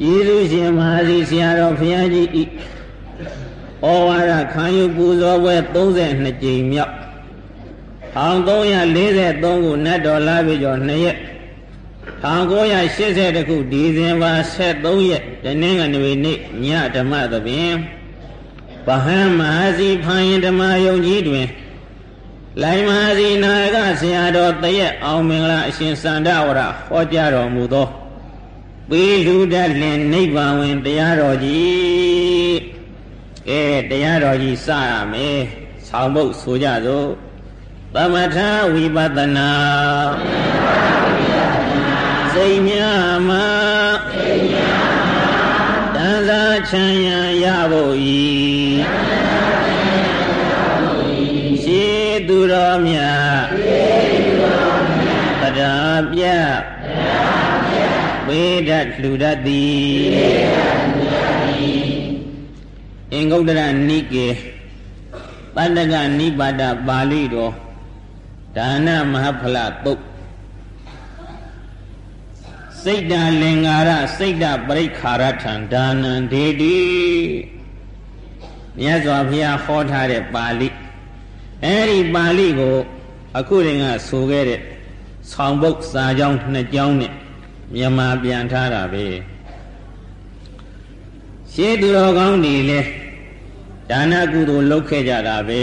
ယေရှုရှင်မဟာစီဆရာတော်ဘုရားကြီးဤဩဝါဒခံယူပူဇော်ပွဲ32ကြိမ်မြောက်1343ခုနတ်တော်လာပြီကျော်2ရက်1980ခုဒီဇင်ဘာ23ရက်တနင်္ဂနွေနေ့ညဓမ္မသဘင်ဗဟံမဟာစီဖိုင်ဓမ္မယုံကြီးတွင်လိုင်မဟာစီနာကဆရာတော်တရက်အောင်မင်္ဂလာအရှင်စန္ဒဝရဟောကြားတော်မူသော ပေလူတတ်လင်နိဗ္ဗာန်ဝင်တရားတော်ကြီးကဲတရားတော်ကြီးစရမယ်ဆောင်းဖို့ဆိုကြစို့သမထဝိပဿနာစိတ်များမှာစိတ်များမှာတန်စာချမ်းရရဖို့ဤရှေးသူတော်မြတ် ဝေဒလှူတတ်သည်ဝေဒလှူတတ်သည်အင်္ဂုတ္တရနိကေပတ္တကနိပါဒပါဠိတော်ဒါနမဟာဖလတုတ်စိတ်တလင်္ကာရစိတ်တပရိခါရထံဒါနံဒေတိမြတ်စွာဘုရားဟောထားတဲ့ပါဠိအဲဒီပါဠိကို အခုရင်ကဆိုခဲ့တဲ့ဆောင်းပုတ်စာကြောင်းနှစ်ကြောင်းနဲ့ မြန်မာပြန်ထားတာပဲရှေးသူတော်ကောင်းတွေလဲဒါနကုသိုလ်လုပ်ခဲ့ကြတာပဲ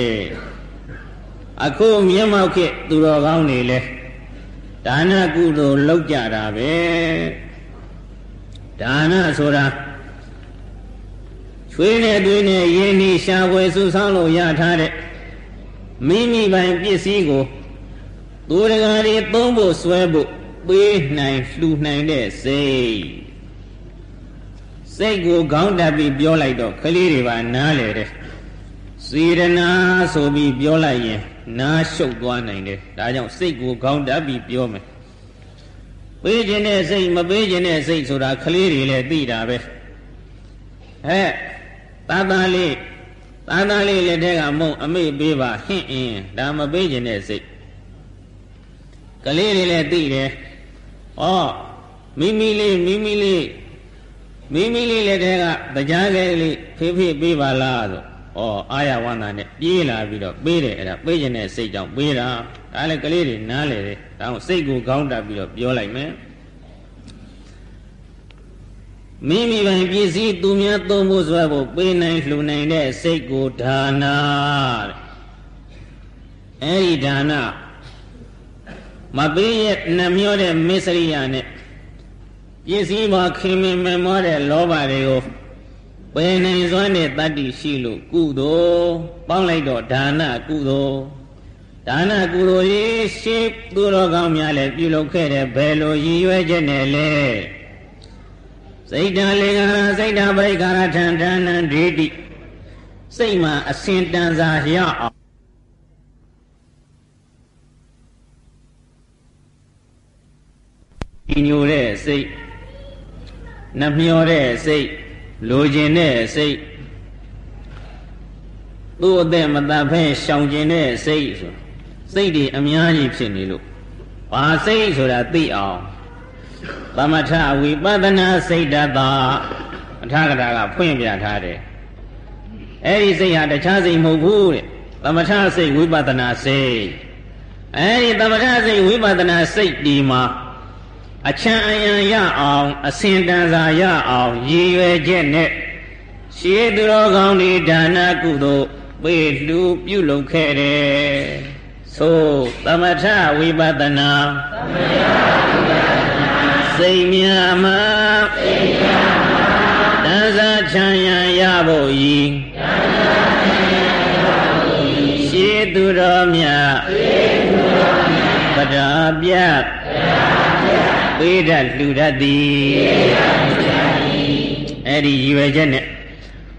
အခုမြတ်မောက်ခေသူတော်ကောင်းတွေလဲဒါနကုသိုလ်လုပ်ကြတာပဲဒါနဆိုတာချွေးနဲ့သွေးနဲ့ရင်းနှီးရှာဖွေစုဆောင်းလို့ရထားတဲ့မိမိပိုင်ပစ္စည်းကိုသူတကာတွေသုံးဖို့ဆွဲဖို့ ပေးနိုင်လှူနိုင်တဲ့စိတ်စိတ်ကိုခေါင်းတက်ပြီးပြောလိုက်တော့ကလေးတွေပါနားလေတယ်စေရနာဆိုပြီးပြောလိုက်ရင်နားရှုပ်သွားနိုင်တယ်ဒါကြောင့်စိတ်ကိုခေါင်းတက်ပြီးပြောမယ်ပေးခြင်းတဲ့စိတ်မပေးခြင်းတဲ့စိတ်ဆိုတာကလေးတွေလည်းသိတာပဲဟဲ့သာသာလေးသာသာလေးလက်ထက်ကမုံအမေ့ပေးပါဟင့်အင်းဒါမပေးခြင်းတဲ့စိတ်ကလေးတွေလည်းသိတယ် ဩမိမိလေးမိမိလေးမိမိလေးလက်ထဲကတရားကလေးဖေးဖေးပေးပါလားဆိုဩအာရဝန္တာနဲ့ပြေးလာပြီးတော့ပေးတယ်အဲ့ဒါပေးခြင်းတဲ့စိတ်ကြောင့်ပေးတာဒါလည်းကလေးတွေနားလေတယ်ဒါအောင်စိတ်ကိုခေါင်းတက်ပြီးတော့ပြောလိုက်မယ်မိမိပိုင်ပစ္စည်းသူများသုံးဖို့ဆိုဖို့ပေးနိုင်လှူနိုင်တဲ့စိတ်ကိုဒါနာတဲ့အဲ့ဒီဒါနာ မပေးရဲ့နှမျောတဲ့မစ္စရိယနဲ့ပစ္စည်းမှာခင်မင်မမောတဲ့လောဘတွေကိုပယ်နိုင်စွမ်းတဲ့တတ္တိရှိလို့ကုသိုလ်ပေါင်းလိုက်တော့ဒါနကုသိုလ်ဒါနကုသိုလ်ရေးရှိသူတော်ကောင်းများလည်းပြုလုပ်ခဲ့တဲ့ဘယ်လိုရည်ရွယ်ချက်နဲ့လဲစိတ်တလေကရာစိတ်တပရိက္ခရာထံဒါနံဒိဋ္ဌိစိတ်မှာအစဉ်တန်စာရအောင် ညိုတဲ့စိတ်နှမျောတဲ့စိတ်လိုချင်တဲ့စိတ်သူ့အသက်မတတ်ဖဲရှောင်ကျင်တဲ့စိတ်ဆိုစိတ်တွေအများကြီးဖြစ်နေလို့ဘာစိတ်ဆိုတာသိအောင်သမထဝိပဿနာစိတ်တသာအထာဂတာကဖွင့်ပြထားတယ်အဲ့ဒီစိတ်ဟာတခြားစိတ်မဟုတ်ဘူးတဲ့သမထစိတ်ဝိပဿနာစိတ်အဲ့ဒီသမထစိတ်ဝိပဿနာစိတ်ဒီမှာ အချမ်းအယံရအောင်အစင်တန်စာရအောင်ရည်ရွယ်ချက်နဲ့ရှေးသူတော်ကောင်းဒီဒါနကုသိုလ်ပေးလှူပြုလုပ်ခဲ့တယ်သို့သမထဝိပဿနာသမထဝိပဿနာစိတ်မြာမစိတ်မြာမတန်စာချမ်းရရဖို့ဤတန်စာချမ်းရရဖို့ဤရှေးသူတော်မြတ်ရှေးသူတော်မြတ်ပဒါပြတ်ပဒါ ပေးတတ်လှူတတ်သည်အဲ့ဒီရည်ရွယ်ချက်နဲ့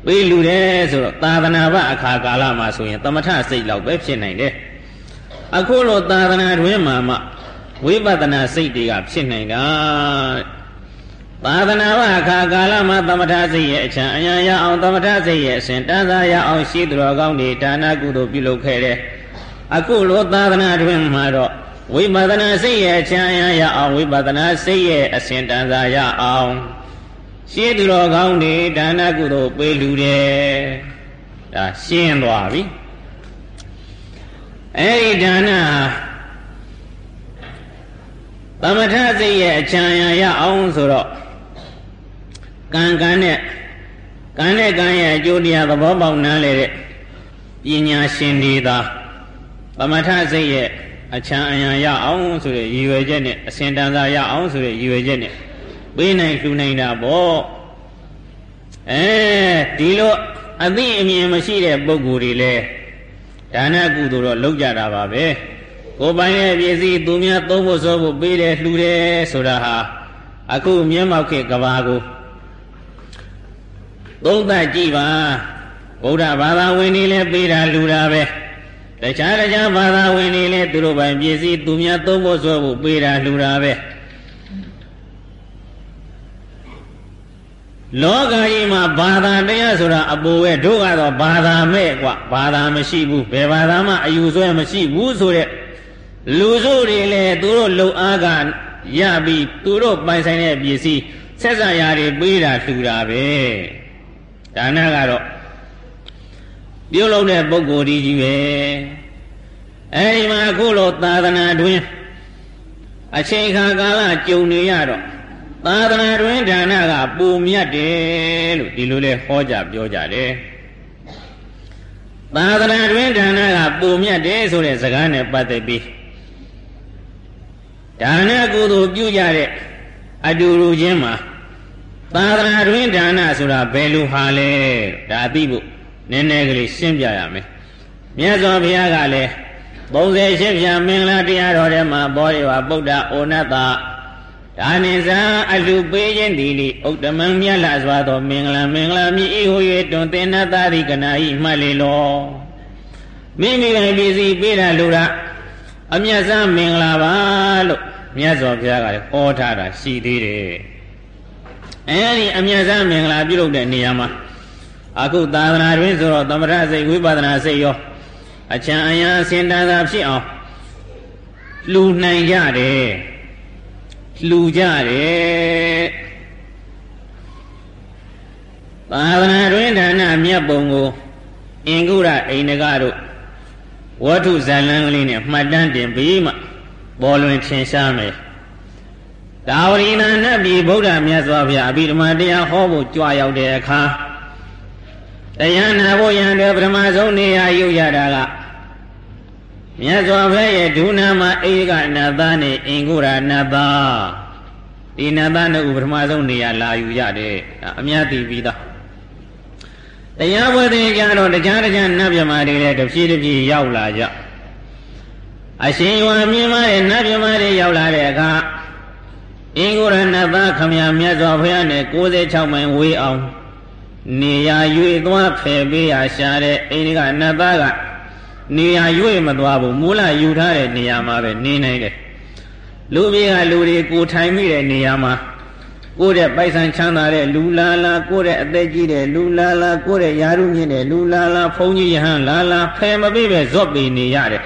ပေးလှူတယ်ဆိုတော့သာသနာ့ဘအခါကာလမှာဆိုရင်သမထစိတ်လောက်ပဲဖြစ်နိုင်တယ်အခုလိုသာသနာတွင်မှာမှဝိပဿနာစိတ်တွေကဖြစ်နိုင်တာသာသနာ့ဘအခါကာလမှာသမထစိတ်ရဲ့အချမ်းအယံရအောင်သမထစိတ်ရဲ့အစဉ်တန်းစားရအောင်ရှိသူတော်ကောင်းတွေဒါနကုသိုလ်ပြုလုပ်ခဲ့တယ်အခုလိုသာသနာတွင်မှာတော့ ဝိပဿနာစိတ်ရဲ့ချမ်းရရအောင်ဝိပဿနာစိတ်ရဲ့အစဉ်တန်စာရအောင်ရှင်းသူတော်ကောင်းတွေဒါနကုသိုလ်ပေးလူတယ်ဒါရှင်းသွားပြီအဲ့ဒီဒါနသမထစိတ်ရဲ့အချမ်းရရအောင်ဆိုတော့ကံကံနဲ့ကံနဲ့ကံရဲ့အကျိုးတရားသဘောပေါက်နားလေတဲ့ပညာရှင်တွေသာသမထစိတ်ရဲ့ အချမ်းအယံရအောင်ဆိုတဲ့ရည်ရွယ်ချက်နဲ့အစဉ်တန်စာရအောင်ဆိုတဲ့ရည်ရွယ်ချက်နဲ့ပေးနိုင်လှူနိုင်တာပေါ့အဲဒီလိုအသိအမြင်မရှိတဲ့ပုဂ္ဂိုလ်တွေလည်းဒါနကုသိုလ်တော့လုပ်ကြတာပါပဲကိုယ်ပိုင်ရဲ့ပစ္စည်းသူများသုံးဖို့ဆိုဖို့ပေးတယ်လှူတယ်ဆိုတာဟာအခုမျက်မှောက်ခေတ်ကဘာကိုသုံးသပ်ကြည့်ပါဗုဒ္ဓဘာသာဝင်တွေလည်းပေးတာလှူတာပဲ တခြားတခြားဘာသာဝင်တွေလည်းသူတို့ပိုင်ပစ္စည်းသူများသုံးဖို့ဆိုဖို့ပေးတာလှူတာပဲလောကကြီးမှာဘာသာတရားဆိုတာအပေါ်ပဲတို့ကတော့ဘာသာမဲ့กว่าဘာသာမရှိဘူးဘယ်ဘာသာမှအယူဆွဲမရှိဘူးဆိုတဲ့လူစုတွေလည်းသူတို့လုံအားကရပြီးသူတို့ပိုင်ဆိုင်တဲ့ပစ္စည်းဆက်ဆံရာတွေပေးတာလှူတာပဲဒါနကတော့ ပြုလုပ်တဲ့ပုဂ္ဂိုလ်ဒီကြီးပဲအဲဒီမှာအခုလိုသာသနာတွင်အချိန်ခါကာလကြုံနေရတော့သာသနာတွင်ဒါနကပူမြတ်တယ်လို့ဒီလိုလဲဟောကြပြောကြတယ်သာသနာတွင်ဒါနကပူမြတ်တယ်ဆိုတဲ့စကားနဲ့ပတ်သက်ပြီးဒါနကုသိုလ်ပြုကြတဲ့အတူတူချင်းမှာသာသနာတွင်ဒါနဆိုတာဘယ်လိုဟာလဲဒါသိဖို့ နည်းနည်းကလေးရှင်းပြရမယ်မြတ်စွာဘုရားကလည်း38ဖြာမင်္ဂလာတရားတော်ထဲမှာဘောရိဝဗုဒ္ဓဩနတဒါနိဇာအလူပေးခြင်းသည်လိဥတ္တမံမြတ်လာစွာသောမင်္ဂလာမင်္ဂလာမြည်ဤဟူ၍တွင်သင်္နတာရိကနာဤမှတ်လေလောမိမိရဲ့ပစ္စည်းပေးတာလူတာအမျက်စားမင်္ဂလာပါလို့မြတ်စွာဘုရားကလည်းဟောထားတာရှိသေးတယ်အဲဒီအမျက်စားမင်္ဂလာပြုလုပ်တဲ့နေရာမှာ အခုသာသနာတွင်ဆိုတော့သမထစိတ်ဝိပဿနာစိတ်ရောအချမ်းအယံအစင်တန်သာဖြစ်အောင်လှူနိုင်ကြတယ်လှူကြတယ်သာသနာတွင်ဒါနမြတ်ပုံကိုအင်္ဂုရအိန္ဒကတို့ဝတ္ထုဇာလံကလေးနဲ့မှတ်တမ်းတင်ပြီးမှပေါ်လွင်ထင်ရှားမယ်ဒါဝရိနာနတ်ပြည်ဗုဒ္ဓမြတ်စွာဘုရားအဘိဓမ္မာတရားဟောဖို့ကြွရောက်တဲ့အခါ တရားနာဖို့ရန်တွေပထမဆုံးနေရာယူရတာကမြတ်စွာဘုရားရဲ့ဒုနာမှာအေကနာသားနဲ့အင်္ဂုရနာသားဒီနာသားနဲ့ဥပထမဆုံးနေရာလာယူရတယ်အများသိပြီးသားတရားပွဲတဲ့ကြတော့တရားတရားနတ်မြမာတွေလည်းတဖြည်းတဖြည်းရောက်လာကြအရှင်ဝါမြင်မတဲ့နတ်မြမာတွေရောက်လာတဲ့အခါအင်္ဂုရဏသားခမရမြတ်စွာဘုရားနဲ့66မိုင်ဝေးအောင် နေရာ၍သွားဖယ်ပေးရရှာတဲ့အိန္ဒိကနတ်သားကနေရာ၍မသွားဘူးမူလယူထားတဲ့နေရာမှာပဲနေနိုင်တယ်လူပြေကလူတွေကိုထိုင်မိတဲ့နေရာမှာကိုယ့်တဲ့ပိုက်ဆံချမ်းသာတဲ့လူလာလာကိုယ့်တဲ့အသက်ကြီးတဲ့လူလာလာကိုယ့်တဲ့ယာရုမြင့်တဲ့လူလာလာဖုန်ကြီးယဟန်လာလာဖယ်မပေးပဲဇော့ပေနေရတယ်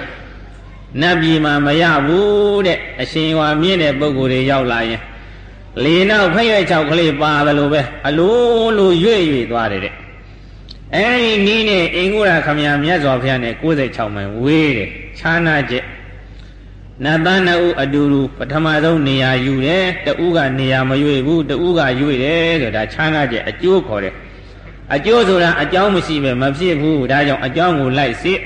နတ်ပြည်မှာမရဘူးတဲ့အရှင်ဝါမြင့်တဲ့ပုဂ္ဂိုလ်တွေရောက်လာရင် လေနောက်ဖက်ရွက်ချောက်ကလေးပါတယ်လို့ပဲအလိုလိုရွေ့ရွေ့သွားတယ်တဲ့အဲဒီနီးနဲ့အင်္ဂုရခမရမြတ်စွာဘုရားနဲ့96မိုင်ဝေးတယ်ခြားနာချက်နတ်သားနှစ်ဦးအတူတူပထမဆုံးနေရာယူတယ်တူကနေရာမရွေ့ဘူးတူကရွေ့တယ်ဆိုတာခြားနာချက်အကျိုးခေါ်တယ်အကျိုးဆိုတာအကြောင်းမရှိပဲမဖြစ်ဘူးဒါကြောင့်အကြောင်းကိုလိုက်စစ်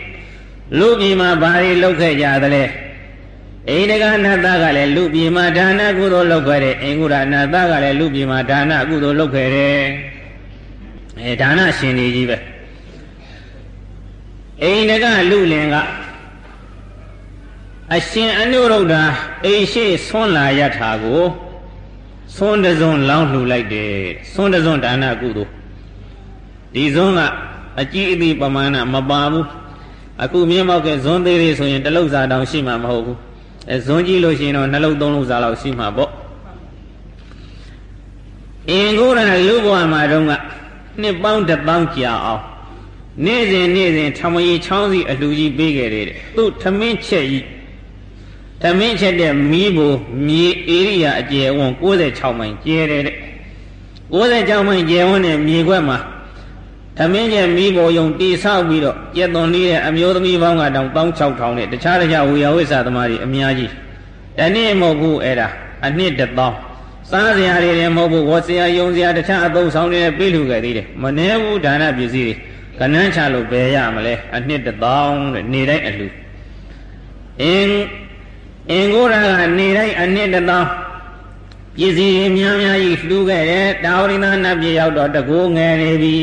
လူပြည်မှာဘာတွေလုပ်ခဲ့ကြသလဲ အိန္ဒကနတ်သားကလည်းလူပြည်မှာဒါနကုသိုလ်လုပ်ခဲ့တယ်အင်္ဂုရနတ်သားကလည်းလူပြည်မှာဒါနကုသိုလ်လုပ်ခဲ့တယ်အဲဒါနရှင်တွေကြီးပဲအိန္ဒကလူလင်ကအရှင်အနုရုဒ္ဓအိရှိဆွန်းလာရထာကိုဆွန်းတစုံလောင်းလှူလိုက်တယ်ဆွန်းတစုံဒါနကုသိုလ်ဒီဇွန်းကအကြည့်အပြီးပမာဏမပါဘူးအခုမြင်းမောက်ကဇွန်းသေးသေးဆိုရင်တလုတ်စာတောင်ရှိမှာမဟုတ်ဘူး အဲဇွန်းကြည့်လို့ရှိရင်တော့နှလုံးသုံးလုံးစာလောက်ရှိမှာပေါ့အင်္ဂုရလူဘဝမှာတုန်းကနှစ်ပေါင်းတစ်ပေါင်းကြာအောင်နေ့စဉ်နေ့စဉ်ထမကြီးချောင်းစီအလှကြီးပေးခဲ့တယ်သူ့ထမင်းချက်ကြီးထမင်းချက်တဲ့မီးဘူမြေဧရိယာအကျယ်ဝန်း96မိုင်ကျဲတယ်တဲ့96မိုင်ကျယ်ဝန်းတဲ့မြေခွက်မှာ သမင်းကျက်မိဘုံယုံတိဆောက်ပြီးတော့ကျက်သွန်လေးတဲ့အမျိုးသမီးပေါင်းကတောင်16000နဲ့တခြားတခြားဝေယဝိဆသမားတွေအများကြီးတနေ့မဟုတ်ဘူးအဲ့ဒါအနှစ်တစ်သောင်းစားစရာတွေလည်းမဟုတ်ဘူးဝတ်စရာယုံစရာတခြားအသုံးဆောင်တွေပြေးလူခဲ့သေးတယ်မနှဲဘူးဒါနပစ္စည်းတွေကနန်းချလို့ဘယ်ရမလဲအနှစ်တစ်သောင်းတဲ့နေတိုင်းအလှအင်းအင်ကိုရာကနေတိုင်းအနှစ်တစ်သောင်းပစ္စည်းများများကြီးလှူခဲ့တယ်တာဝရိနာနတ်ပြည်ရောက်တော့တကူငယ်နေပြီ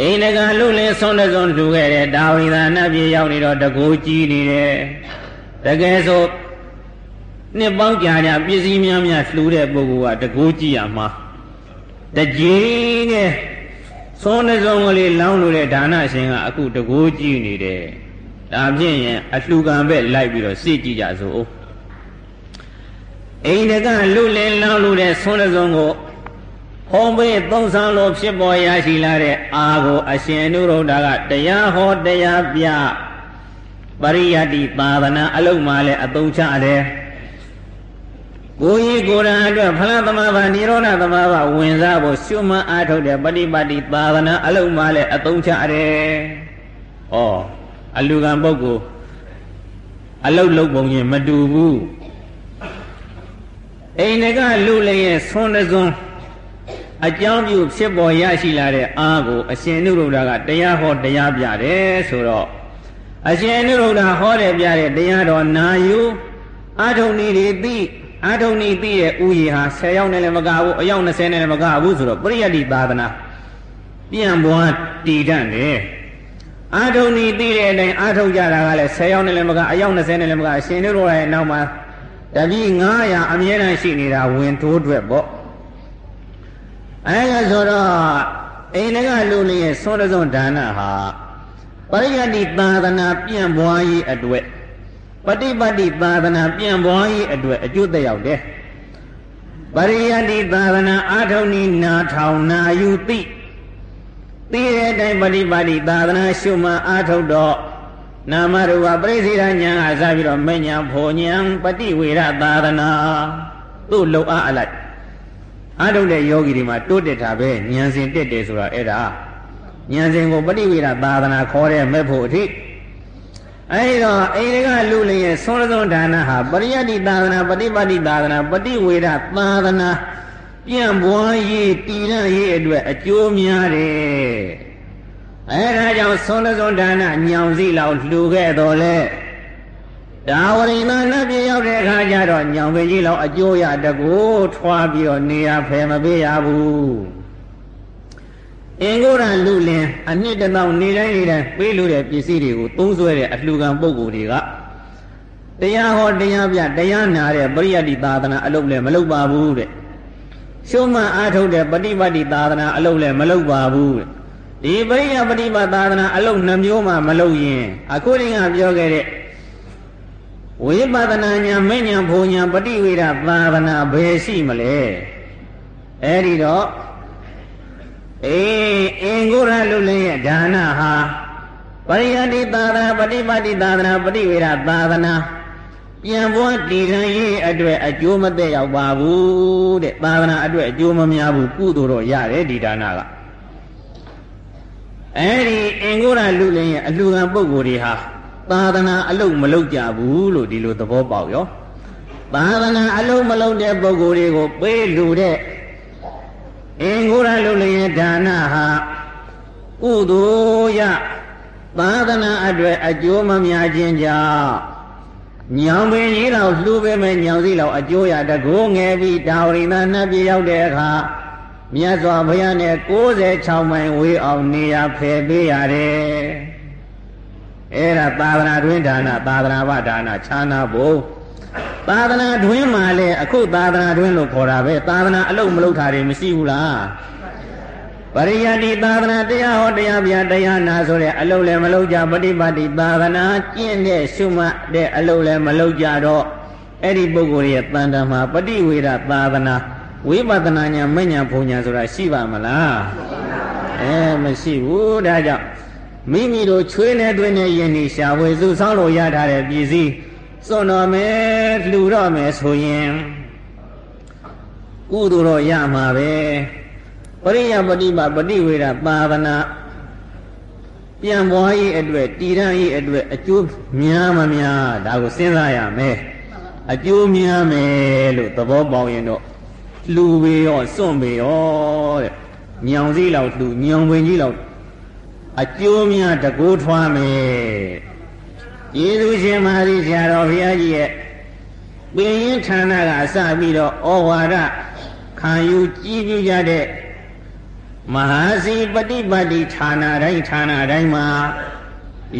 အိန္ဒကလူလင်းဆုံးတဲ့ဆုံးလှူခဲ့တယ်တာဝရိနာနတ်ပြည်ရောက်နေတော့တကူကြီးနေတယ်တကယ်ဆိုနှစ်ပေါင်းကြာကြာပစ္စည်းများများလှူတဲ့ပုဂ္ဂိုလ်ကတကူကြည့်ရမှာတကြီးနဲ့ဆုံးတဲ့ဆုံးကလေးလောင်းလို့တဲ့ဒါနရှင်ကအခုတကူကြည့်နေတယ်ဒါဖြင့်ရင်အလှူကံပဲလိုက်ပြီးတော့စိတ်ကြည့်ကြစို့အိန္ဒကလူလင်းလောင်းလို့တဲ့ဆုံးတဲ့ဆုံးကို ဟောပေးသုံးဆောင်လို့ဖြစ်ပေါ်ရရှိလာတဲ့အာကိုအရှင်အနုရုဒ္ဓကတရားဟောတရားပြပရိယတ္တိသာသနာအလုံးမှလည်းအသုံးချတယ်ကိုကြီးကိုယ်ရန်အတွက်ဖလားသမဘာနိရောဓသမဘာဝင်စားဖို့ရှုမှန်းအားထုတ်တဲ့ပฏิပတ်တိသာသနာအလုံးမှလည်းအသုံးချတယ်။ဩအလူကံပုဂ္ဂိုလ်အလုတ်လုတ်ပုံချင်းမတူဘူး။အိန္ဒကလူလည်းရဲ့ဆွန်းတစွန်း အကြောင်းပြုဖြစ်ပေါ်ရရှိလာတဲ့အားကိုအရှင်နုရုဒ္ဓကတရားဟောတရားပြတယ်ဆိုတော့အရှင်နုရုဒ္ဓဟောတယ်ပြတဲ့တရားတော်နာယူအာထုန်ဤတွေသိအာထုံနီသိတဲ့ဥယျာဟာ10ယောက်နဲ့လည်းမကဘူးအယောက်20နဲ့လည်းမကဘူးဆိုတော့ပရိယတ္တိသာသနာပြန်ပွားတည်တတ်တယ်အာထုံနီသိတဲ့အတိုင်းအာထုံကြတာကလည်း10ယောက်နဲ့လည်းမကအယောက်20နဲ့လည်းမကအရှင်တို့ရဲ့နောက်မှာတပည့်900အမြဲတမ်းရှိနေတာဝင်ထိုးအတွက်ပေါ့ အဲဒါဆိုတော့အိန္ဒကလူလေးရဲ့သောရဇွန်ဒါနဟာပရိယတ္တိသာသနာပြန်ပွားရေးအတွက်ပฏิပတ်တိသာသနာပြန်ပွားရေးအတွက်အကျိုးသက်ရောက်တယ်ပရိယတ္တိသာသနာအာထုံနိနာထောင်နာယူသိသိတဲ့အတိုင်းပฏิပတ်တိသာသနာရှုမှအာထုတော့နာမရူပပရိသေရညာအစားပြီးတော့မညာဖောညာပฏิဝေရသာသနာသူ့လုံအားအလိုက် အာထုတဲ့ယောဂီတွေမှာတိုးတက်တာပဲဉာဏ်စဉ်တက်တယ်ဆိုတာအဲ့ဒါဉာဏ်စဉ်ကိုပฏิဝေရသာသနာခေါ်တဲ့မဲ့ဖို့အထိအဲဒီတော့အိန္ဒကလူလျင်သွန်သွန်ဒါနဟာပရိယတ္တိသာသနာပฏิပတ်တိသာသနာပฏิဝေဒသာသနာပြန့်ပွားရေးတည်ရရေးအတွက်အကျိုးများတယ်အဲဒါကြောင့်သွန်သွန်ဒါနညောင်စီလောက်လှူခဲ့တော်လဲ ဒါဝရိဏနတ်ပြေရောက်တဲ့အခါကျတော့ညောင်ပင်ကြီးလောက်အကျိုးရတကူထွားပြီးတော့နေရဖယ်မပေးရဘူးအင်္ဂုရလူလင်အနှစ်တသောနေတိုင်းနေတိုင်းပေးလို့တဲ့ပစ္စည်းတွေကိုသုံးဆွဲတဲ့အလှူခံပုဂ္ဂိုလ်တွေကတရားဟောတရားပြတရားနာတဲ့ပရိယတ္တိသာသနာအလုပ်လည်းမလုပ်ပါဘူးတဲ့ရှုမှန်အားထုတ်တဲ့ပฏิပတ်တိသာသနာအလုပ်လည်းမလုပ်ပါဘူးတဲ့ဒီပရိယပฏิပတ်သာသနာအလုပ်နှမျိုးမှမလုပ်ရင်အခုတည်းကပြောခဲ့တဲ့ ဝိပဿနာညာမဉ္ဇဉ်ဘုံညာပฏิဝေဒသာသနာဘယ်ရှိမလဲအဲ့ဒီတော့အေးအင်္ဂုရလူလည်းရဲ့ဒါနဟာပရိယတိသာသနာပฏิပတ်တိသာသနာပฏิဝေဒသာသနာပြန်ပွားတည်ခံရေးအတွက်အကျိုးမသက်ရောက်ပါဘူးတဲ့သာသနာအတွက်အကျိုးမများဘူးကုသိုလ်တော့ရတယ်ဒီဒါနကအဲဒီအင်္ဂုရလူလည်းရဲ့အလှခံပုဂ္ဂိုလ်တွေဟာ သာသနာအလုံးမလုံးကြဘူးလို့ဒီလိုသဘောပေါက်ရောသာသနာအလုံးမလုံးတဲ့ပုဂ္ဂိုလ်တွေကိုပေးလူတဲ့အင်္ဂုရလုလျင်ဒါနဟာကုသိုလ်ရသာသနာအတွက်အကျိုးမများခြင်းကြောင့်ညောင်ပင်ကြီးတော်လှူပေးမဲ့ညောင်စည်းတော်အကျိုးရတကိုးငယ်ပြီးတာဝရိနာနတ်ပြည်ရောက်တဲ့အခါမြတ်စွာဘုရားနဲ့66မိုင်ဝေးအောင်နေရဖယ်ပေးရတယ် အဲ့ဒါသာသနာတွင်ဒါနသာသနာ့ဗဒါနခြားနာဖို့သာသနာတွင်မှာလေအခုသာသနာတွင်လို့ခေါ်တာပဲသာသနာအလုံးမလုံးတာတွေမရှိဘူးလားပရိယတ္တိသာသနာတရားဟောတရားပြတရားနာဆိုတဲ့အလုံးလည်းမလုံးကြပฏิပတ်တိသာသနာကျင့်တဲ့ရှုမှတ်တဲ့အလုံးလည်းမလုံးကြတော့အဲ့ဒီပုဂ္ဂိုလ်ရဲ့တန်တမှာပฏิဝေဒသာသနာဝိပဿနာညာမညာဘုံညာဆိုတာရှိပါမလားအဲမရှိဘူးဒါကြောင့် မိမိတို့ချွေးနေတွင်နေရင်နေရှာဝေစုဆောင်းလို့ရထားတဲ့ပြည်စည်းစွန့်တော်မယ်လှူတော့မယ်ဆိုရင်ကုသိုလ်တော့ရမှာပဲပရိယပฏิပါပฏิဝေဒသာသနာပြန်ပွားရေးအတွက်တည်ရန်ရေးအတွက်အကျိုးများမများဒါကိုစဉ်းစားရမယ်အကျိုးများမယ်လို့သဘောပေါက်ရင်တော့လှူပေရောစွန့်ပေရောတဲ့ညောင်စည်းလောက်လှူညောင်ဝင်ကြီးလောက် အကျိုးများတကူထွားမယ်ယေရှုရှင်မာရီဆရာတော်ဘုရားကြီးရဲ့ပင်ရင်ဌာနကအစပြီးတော့ဩဝါဒခံယူကြည်ပြကြတဲ့မဟာစီပฏิပတ်တိဌာနတိုင်းဌာနတိုင်းမှာ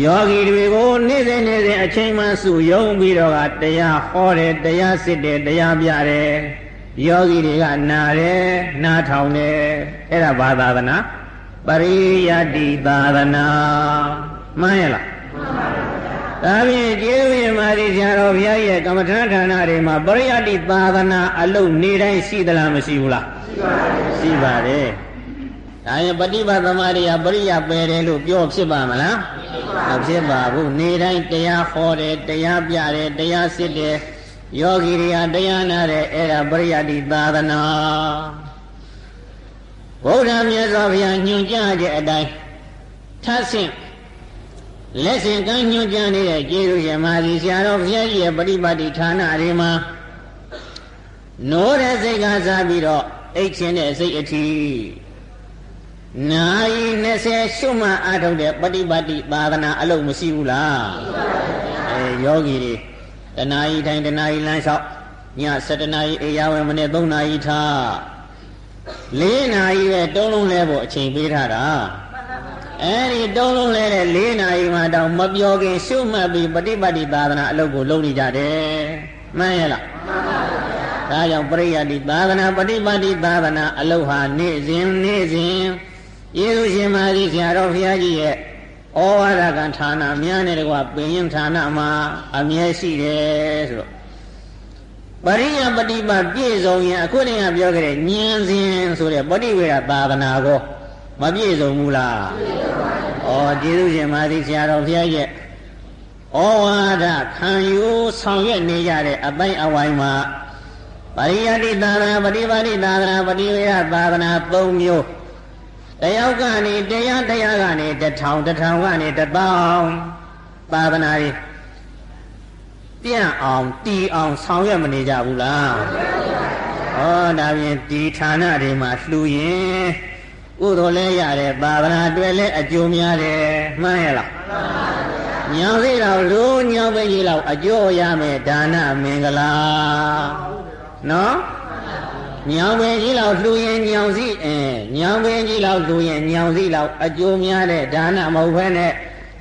ယောဂီတွေကိုနေ့စဉ်နေ့စဉ်အချိန်မှစုယုံပြီးတော့ကတရားဟောတယ်တရားစစ်တယ်တရားပြတယ်ယောဂီတွေကနာတယ်နားထောင်တယ်အဲ့ဒါဘာသာသနာ ပရိယတ္တိသာသနာမှန်ရဲ့လားမှန်ပါပါဒါဖြင့်ကျေးဇူးရှင်မာသီဆရာတော်ဘုရားရဲ့ကမ္မထဌာနတွေမှာပရိယတ္တိသာသနာအလုပ်နေတိုင်းရှိသလားမရှိဘူးလားရှိပါတယ်ရှိပါတယ်ဒါရင်ပฏิပတ်သမารိယပရိယပယ်တယ်လို့ပြောဖြစ်ပါမလားမဖြစ်ပါဘူးနေတိုင်းတရားဟောတယ်တရားပြတယ်တရားစစ်တယ်ယောဂီတွေကတရားနာတယ်အဲ့ဒါပရိယတိသာသနာ ဗုဒ္ဓမြတ်စွာဘုရားညွှန်ကြားတဲ့အတိုင်းထပ်ဆင့်လက်ဆင့်ကမ်းညွှန်ကြားနေတဲ့ကျေးဇူးရှင်မာသီဆရာတော်ဘုရားကြီးရဲ့ပฏิပတ်တိဌာနတွေမှာနိုးတဲ့စိတ်ကစားပြီးတော့အိတ်ချင်းတဲ့စိတ်အထီးနိုင်20ရှုမှတ်အားထုတ်တဲ့ပฏิပတ်တိသာသနာအလုံးမရှိဘူးလားအဲယောဂီတွေတဏှာကြီးတိုင်းတဏှာကြီးလမ်းလျှောက်ည7နာရီအေယာဝယ်မနေ့3နာရီထား 4နာရီပဲတုံးလုံးလဲဖို့အချိန်ပေးထားတာအဲဒီတုံးလုံးလဲတဲ့4နာရီမှတောင်မပြောခင်ရှုမှတ်ပြီးပฏิပတ်တိသာသနာအလုပ်ကိုလုပ်နေကြတယ်မှန်ရဲ့လားမှန်ပါဗျာဒါကြောင့်ပရိယတ်တိသာသနာပฏิပတ်တိသာသနာအလုပ်ဟာနေ့စဉ်နေ့စဉ်ယေရှုရှင်မာသီဆရာတော်ဘုရားကြီးရဲ့ဩဝါဒကံဌာနများနဲ့တကွပင်ရင်ဌာနမှာအမြဲရှိတယ်ဆိုတော့ ပရိယပฏิပတ်ပြည့်စုံရင်အခုတည်းကပြောခဲ့တဲ့ဉာဏ်စဉ်ဆိုတဲ့ပฏิဝေဒသာသနာကိုမပြည့်စုံဘူးလားပြည့်စုံပါဘူး။ဩကျေးဇူးရှင်မာသီဆရာတော်ဘုရားရဲ့ဩဝါဒခံယူဆောင်ရွက်နေကြတဲ့အပိုင်းအဝိုင်းမှာပရိယတိသာသနာပฏิပါတိသာသနာပฏิဝေဒသာသနာ၃မျိုးတယောက်ကနေတရားတရားကနေတထောင်တထောင်ကနေတပေါင်းသာသနာကြီး ပြန့်အောင်တီအောင်ဆောင်ရွက်မနေကြဘူးလားဩဒါဖြင့်ဒီဌာနတွေမှာလှူရင်ဥဒ္ဓလဲရတယ်သာသနာတွေလဲအကျိုးများတယ်မှန်ရဲ့လားညောင်စိတော့လူညောင်ပဲကြီးလောက်အကျိုးရမယ်ဒါနမင်္ဂလာနော်ညောင်ပင်ကြီးလောက်လှူရင်ညောင်စီအဲညောင်ပင်ကြီးလောက်လှူရင်ညောင်စီလောက်အကျိုးများတဲ့ဒါနမဟုတ်ဘဲနဲ့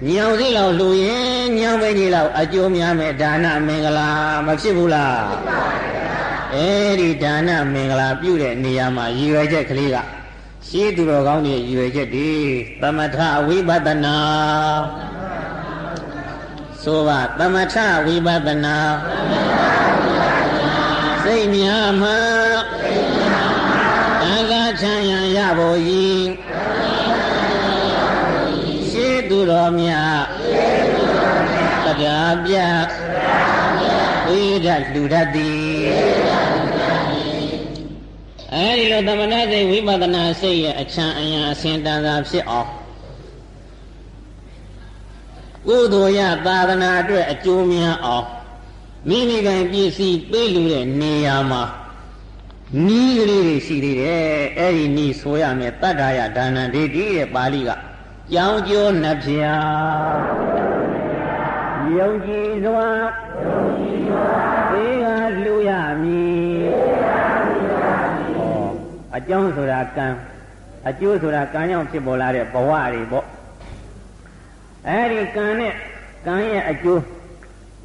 ညောင်စီလောက်လှူရင်ညောင်ပင်ကြီးလောက်အကျိုးများမဲ့ဒါနမင်္ဂလာမဖြစ်ဘူးလားဖြစ်ပါပါဗျာအဲဒီဒါနမင်္ဂလာပြုတဲ့နေရာမှာရည်ရွယ်ချက်ကလေးကရှိသူတော်ကောင်းတွေရည်ရွယ်ချက်ဒီသမထဝိပဿနာဆိုပါသမထဝိပဿနာစိတ်များမှတန်ခါချမ်းရန်ရဖို့ဤရှေးသူ တော်မြတ်တရားပြဝိဒလူတတ်သည်အဲဒီလိုသမဏစိတ်ဝိပဿနာစိတ်ရဲ့အချမ်းအယံအစင်တန်သာဖြစ်အောင်ကုသိုလ်ရသာသနာအတွက်အကျိုးများအောင်မိမိကံပစ္စည်းပေးလူတဲ့နေရာမှာနီးကလေးတွေရှိသေးတယ်အဲ့ဒီနီးဆိုရမယ်တတ္ထာယဒါနံဒိဋ္ဌိရဲ့ပါဠိက ကြောင်းကျိုးနှဖျာယုံကြည်စွာယုံကြည်စွာသေကလှူရမည်အကြောင်းဆိုတာကံအကျိုးဆိုတာကံကြောင့်ဖြစ်ပေါ်လာတဲ့ဘဝတွေပေါ့အဲ့ဒီကံနဲ့ကံရဲ့အကျိုး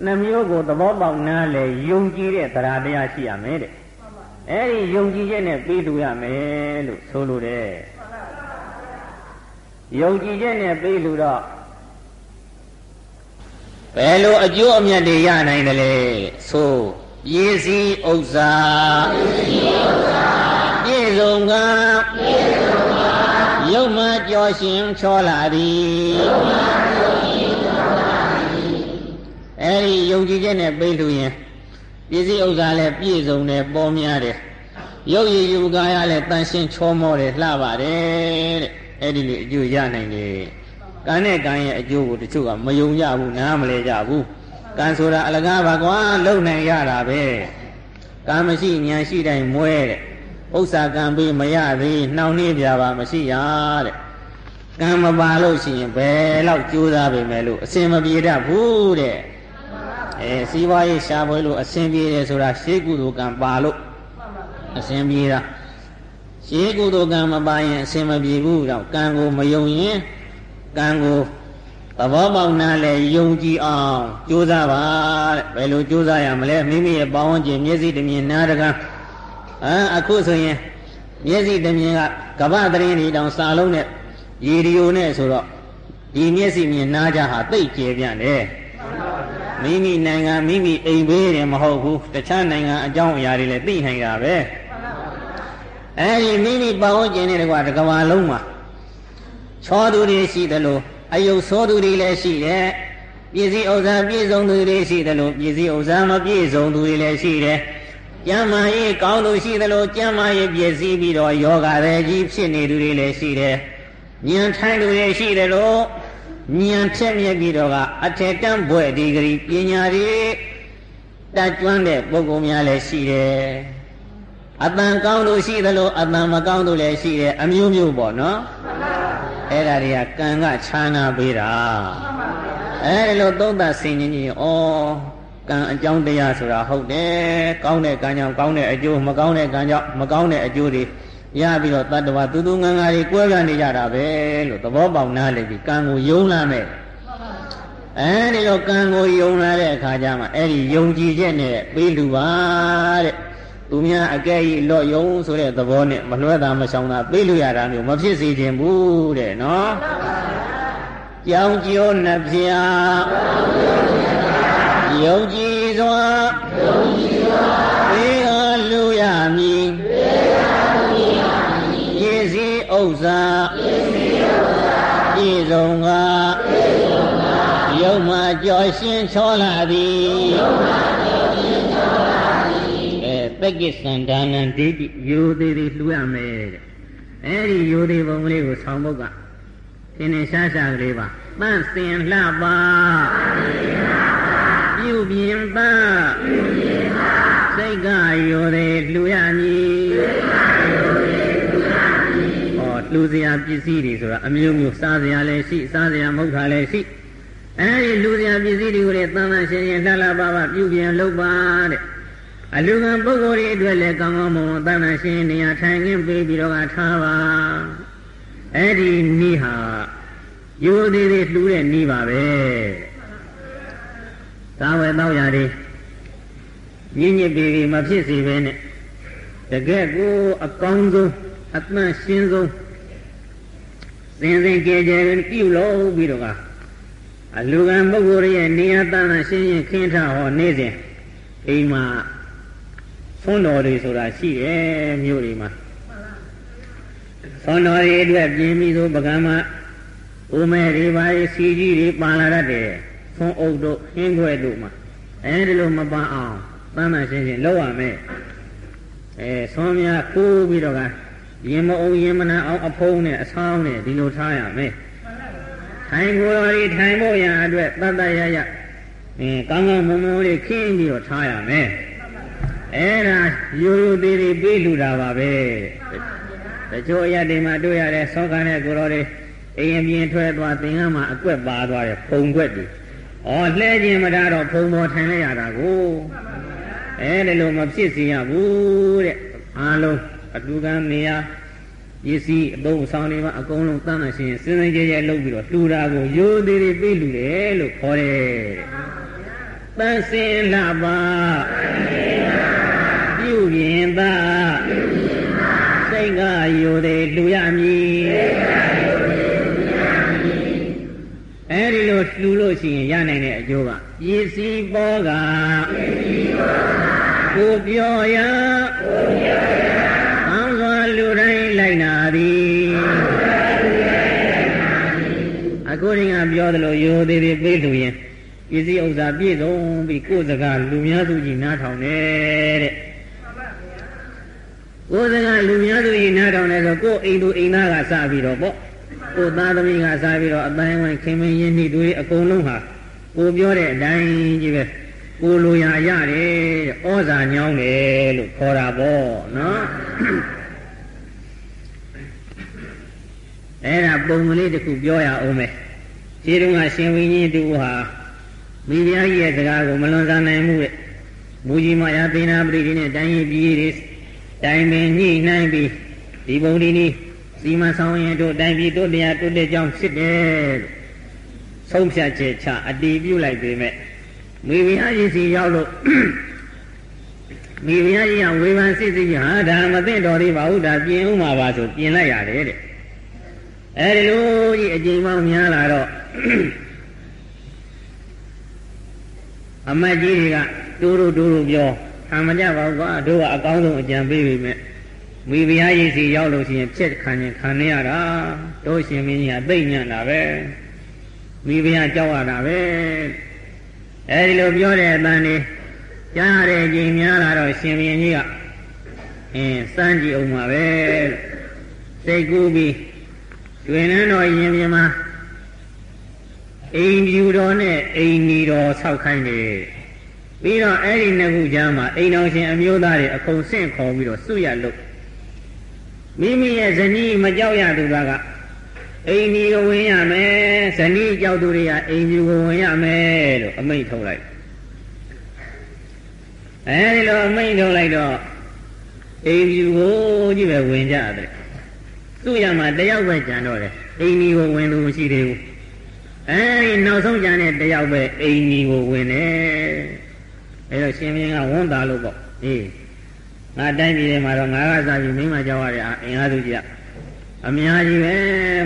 နှမျိုးကိုသဘောပေါက်နားလေယုံကြည်တဲ့တရားတရားရှိရမယ်တဲ့အဲ့ဒီယုံကြည်ချက်နဲ့ပြီးလူရမယ်လို့ဆိုလိုတယ် ယုံကြည်ချက်နဲ့ပြီးလူတော့ဘယ်လိုအကျိုးအမြတ်တွေရနိုင်တယ်လဲဆိုပစ္စည်းဥစ္စာပစ္စည်းဥစ္စာပြည့်စုံကပြည့်စုံကယုံမှကြောရှင်ချောလာသည်ယုံမှကြောရှင်ချောလာသည်အဲ့ဒီယုံကြည်ချက်နဲ့ပြီးလူရင်ပစ္စည်းဥစ္စာလည်းပြည့်စုံတယ်ပေါ်များတယ်ရုပ်ရည်ယူကာယလည်းတန်ရှင်းချောမောတယ်လှပါတယ်တဲ့ အဲ့ဒီလိုအကျိုးရနိုင်တယ်ကံနဲ့ကံရဲ့အကျိုးကိုတချို့ကမယုံကြဘူးနားမလဲကြဘူးကံဆိုတာအလကားပါကွာလုံနိုင်ရတာပဲကံမရှိဉာဏ်ရှိတိုင်းမွဲတဲ့ဥစ္စာကံပေးမရသေးနှောင့်နှေးပြပါမရှိရတဲ့ကံမပါလို့ရှိရင်ဘယ်လောက်ကြိုးစားပေမဲ့လို့အစင်မပြေတတ်ဘူးတဲ့အဲစီးပွားရေးရှားပွဲလို့အစင်ပြေတယ်ဆိုတာရှေးကုသိုလ်ကံပါလို့အစင်ပြေတာ ရှေးကုသိုလ်ကံမပါရင်အစင်မပြေဘူးတော့ကံကိုမယုံရင်ကံကိုသဘောပေါက်နာလဲယုံကြည်အောင်ကြိုးစားပါတဲ့ဘယ်လိုကြိုးစားရမလဲမိမိရဲ့ပေါင်းကျင်မျက်စိတမြင်နားတကားအာအခုဆိုရင်မျက်စိတမြင်ကကပ္ပတရင်ဒီတောင်စာလုံးနဲ့ရေဒီယိုနဲ့ဆိုတော့ဒီမျက်စိမြင်နားကြဟာသိကျယ်ပြန့်တယ်မိမိနိုင်ငံမိမိအိမ်ဘေးတယ်မဟုတ်ဘူးတခြားနိုင်ငံအကြောင်းအရာတွေလည်းသိနိုင်တာပဲ အဲဒီမိမိပေါင်းကျင်တဲ့ကွာတကဘာလုံးမှာချောသူတွေရှိတယ်လို့အယုတ်ဆိုးသူတွေလည်းရှိတယ်ပစ္စည်းဥစ္စာပြည့်စုံသူတွေရှိတယ်လို့ပစ္စည်းဥစ္စာမပြည့်စုံသူတွေလည်းရှိတယ်ကျမ်းမာရေးကောင်းသူရှိတယ်လို့ကျမ်းမာရေးပြည့်စည်ပြီးတော့ယောဂရဲကြီးဖြစ်နေသူတွေလည်းရှိတယ်ဉာဏ်ထိုင်သူတွေရှိတယ်လို့ဉာဏ်ထက်မြက်ပြီးတော့ကအထေတန်းဘွဲ့ဒီဂရီပညာတွေတတ်ကျွမ်းတဲ့ပုဂ္ဂိုလ်များလည်းရှိတယ် အတန်ကောင်းလို့ရှိသလိုအတန်မကောင်းလို့လည်းရှိတယ်အမျိုးမျိုးပေါ့နော်အဲ့ဒါတွေကကံကခြားနာပေးတာအဲ့ဒီလိုသုံးသပ်ဆင်ခြင်ကြည့်ဩကံအကြောင်းတရားဆိုတာဟုတ်တယ်ကောင်းတဲ့ကံကြောင့်ကောင်းတဲ့အကျိုးမကောင်းတဲ့ကံကြောင့်မကောင်းတဲ့အကျိုးတွေရပြီးတော့တတ္တဝတူတူငန်းငါတွေကွဲပြားနေကြတာပဲလို့သဘောပေါက်နားလည်ပြီးကံကိုယုံလာမယ်အဲဒီတော့ကံကိုယုံလာတဲ့အခါကျမှအဲ့ဒီယုံကြည်ချက်နဲ့ပေးလူပါတဲ့ သူများအကဲကြီးလော့ယုံဆိုတဲ့သဘောနဲ့မလွဲတာမရှောင်တာပေးလို့ရတာမျိုးမဖြစ်စေခြင်းဘူးတဲ့နော်ကြောင်ကျိုးနှဖျားယုံကြည်စွာယုံကြည်စွာပေးအားလူရမည်ပေးအားလူရမည်ပစ္စည်းဥစ္စာပစ္စည်းဥစ္စာပြည့်စုံကပြည့်စုံကယုံမှကြော်ရှင်းချောလာသည်ယုံမှကြော်ရှင်းချောလာသည် အဲတက္ကိသန္ဒာနံဒိဋ္ဌိယူသေးသေးလှူရမယ်တဲ့အဲဒီယူသေးပုံလေးကိုဆောင်းဖို့ကသင်္နေရှားရှားကလေးပါတန့်စင်လှပါပြုပြင်ပါစိတ်ကရောတယ်လှူရမည်ဟောလှူစရာပစ္စည်းတွေဆိုတာအမျိုးမျိုးစားစရာလည်းရှိစားစရာမဟုတ်တာလည်းရှိအဲဒီလှူစရာပစ္စည်းတွေကိုလည်းတန်တန်ရှင်းရှင်းလှလှပပပြုပြင်လုပ်ပါတဲ့ အလူကံပုဂ္ဂိုလ်တွေအတွက်လည်းကောင်းကောင်းမွန်မွန်တန်တန်ရှင်းနေရာထိုင်ခင်းပေးပြီးတော့ထားပါအဲ့ဒီနိဟာရိုးသေးသေးလှူတဲ့နီးပါပဲသာဝေတောက်ရည်ညင်ညစ်ပြီးမဖြစ်စေပဲနဲ့တကယ်ကိုအကောင်းဆုံးအသန့်ရှင်းဆုံးသင်စဉ်ကြဲကြဲပြုလို့ပြီးတော့ကအလူကံပုဂ္ဂိုလ်ရဲ့နေရာတန်ရှင်းရင်ခင်းထဟောနေစဉ်အိမ်မှာ ဆွမ်းတော်တွေဆိုတာရှိတယ်မြို့တွေမှာဆွမ်းတော်တွေအတွက်ပြင်ပြီးသောပကံမှာဦးမဲတွေပါစီကြီးတွေပါလာတတ်တယ်ဖုံးအုပ်တို့ဟင်းခွဲတို့မှာအဲဒီလိုမပန်းအောင်တမ်းမှရှင်းရှင်းလောက်ရမယ်အဲဆွမ်းများကိုးပြီးတော့ကရင်မအောင်ရင်မနာအောင်အဖုံးနဲ့အဆောင်နဲ့ဒီလိုထားရမယ်ထိုင်ကိုယ်တော်ဒီထိုင်ဖို့ရအတွက်တတ်တရရအဲကောင်းကောင်းမွန်မွန်လေးခင်းပြီးတော့ထားရမယ် အဲ့ဒါရိုးရိုးသေးသေးပြေးလူတာပါပဲတချို့အရာတွေမှာတွေ့ရတဲ့သောကနဲ့ကိုယ်တော်တွေအိမ်အပြင်ထွက်သွားသင်္ကန်းမှာအကွက်ပါသွားတယ်ဖုံကွက်တွေ။ဩလှဲခြင်းမတားတော့ဖုံပေါ်ထိုင်လိုက်ရတာကိုအဲဒီလိုမဖြစ်စေရဘူးတဲ့။အားလုံးအတူကံနေရပစ္စည်းအသုံးဆောင်တွေမှာအကုန်လုံးတန်းမှရှင်စင်စင်ကြဲကြဲလုပ်ပြီးတော့လှူတာကိုရိုးသေးသေးပေးလူတယ်လို့ခေါ်တယ်တဲ့။တန်စင်လာပါပြုပြင် သာစိတ်ကရိုးသေးလူရမည်အဲဒီလိုလှူလို့ရှိရင်ရနိုင်တဲ့အကျိုးကပစ္စည်းပေါ်ကပစ္စည်းပေါ်ကကိုပြောရကိုပြောရအောင်းစွာလူတိုင်းလိုက်နာသည်အခုရင်ကပြောသလိုရိုသေးသေးပေးလူရင်ပစ္စည်းဥစ္စာပြည့်စုံပြီးကိုယ်စကားလူများစုကြီးနားထောင်တယ်တဲ့ ကိုယ်စကားလူများသူကြီးနားထောင်တယ်ဆိုကိုယ်အိမ်သူအိမ်သားကစပြီးတော့ပေါ့ကိုယ်သားသမီးကစပြီးတော့အတိုင်းဝင်ခင်မင်းရင်းနှီးတွေအကုန်လုံးဟာကိုပြောတဲ့အတိုင်းကြီးပဲကိုလိုရာရတယ်ဩဇာညောင်းတယ်လို့ခေါ်တာပေါ့နော်အဲ့ဒါပုံကလေးတစ်ခုပြောရအောင်မယ်ခြေတုံးကရှင်ဝင်းကြီးတူဟာမိဖုရားကြီးရဲ့စကားကိုမလွန်ဆန်နိုင်မှုတဲ့မူကြီးမယာသေနာပရိဒီနဲ့တိုင်းရင်ပြည်တွေ တိုင်းပင်ညှိနှိုင်းပြီးဒီပုံဒီနည်းစီမံဆောင်ရင်တို့တိုင်းပြည်တို့တရားတို့တဲ့ကြောင်းဖြစ်တယ်လို့ဆုံးဖြတ်ချက်ချအတီးပြုလိုက်ပေမဲ့မိဖုရားကြီးစီရောက်လို့မိဖုရားကြီးကဝေဖန်စစ်စစ်ဟာဒါမသိတော်သေးပါဘူးဒါပြင်ဥမှာပါဆိုပြင်လိုက်ရတယ်တဲ့အဲဒီလိုကြီးအကျိန်ပေါင်းများလာတော့အမတ်ကြီးတွေကတိုးတိုးတိုးတိုးပြော ခံမကြပါဘူးကွာတို့ကအကောင်းဆုံးအကြံပေးပြီမဲ့မိဖုရားကြီးစီရောက်လို့ရှိရင်ဖြစ်ခံရင်ခံနေရတာတို့ရှင်မင်းကြီးကသိညံ့တာပဲမိဖုရားကြောက်ရတာပဲအဲဒီလိုပြောတဲ့အတန်လေးကြားရတဲ့အချိန်များလာတော့ရှင်မင်းကြီးကအင်းစမ်းကြည့်အောင်ပါပဲစိတ်ကူးပြီးတွင်နှန်းတော်ရင်ပြမှာအိမ်ပြူတော်နဲ့အိမ်နီတော်ဆောက်ခိုင်းတယ် ပြီးတော့အဲ့ဒီနှစ်ခုကြားမှာအိမ်တော်ရှင်အမျိုးသားတွေအကုန်ဆင့်ခေါ်ပြီးတော့စွရလို့မိမိရဲ့ဇနီးမကြောက်ရသူကအိမ်ဒီကိုဝင်ရမယ်ဇနီးကြောက်သူတွေကအိမ်ဒီကိုဝင်ရမယ်လို့အမိန့်ထုတ်လိုက်အဲဒီလိုအမိန့်ထုတ်လိုက်တော့အိမ်ဒီကိုကြီးပဲဝင်ကြတယ်သူ့ရမှာတယောက်ပဲကြံတော့တယ်အိမ်ဒီကိုဝင်လို့မရှိသေးဘူးအဲဒီနောက်ဆုံးကြံတဲ့တယောက်ပဲအိမ်ဒီကိုဝင်တယ် အဲတော့ရှင်မင်းကဝန်တာလို့ပေါ့အေးငါတိုင်းပြည်ထဲမှာတော့ငါကစားပြီးမိမကြောက်ရတဲ့အင်အားစုကြီးအများကြီးပဲ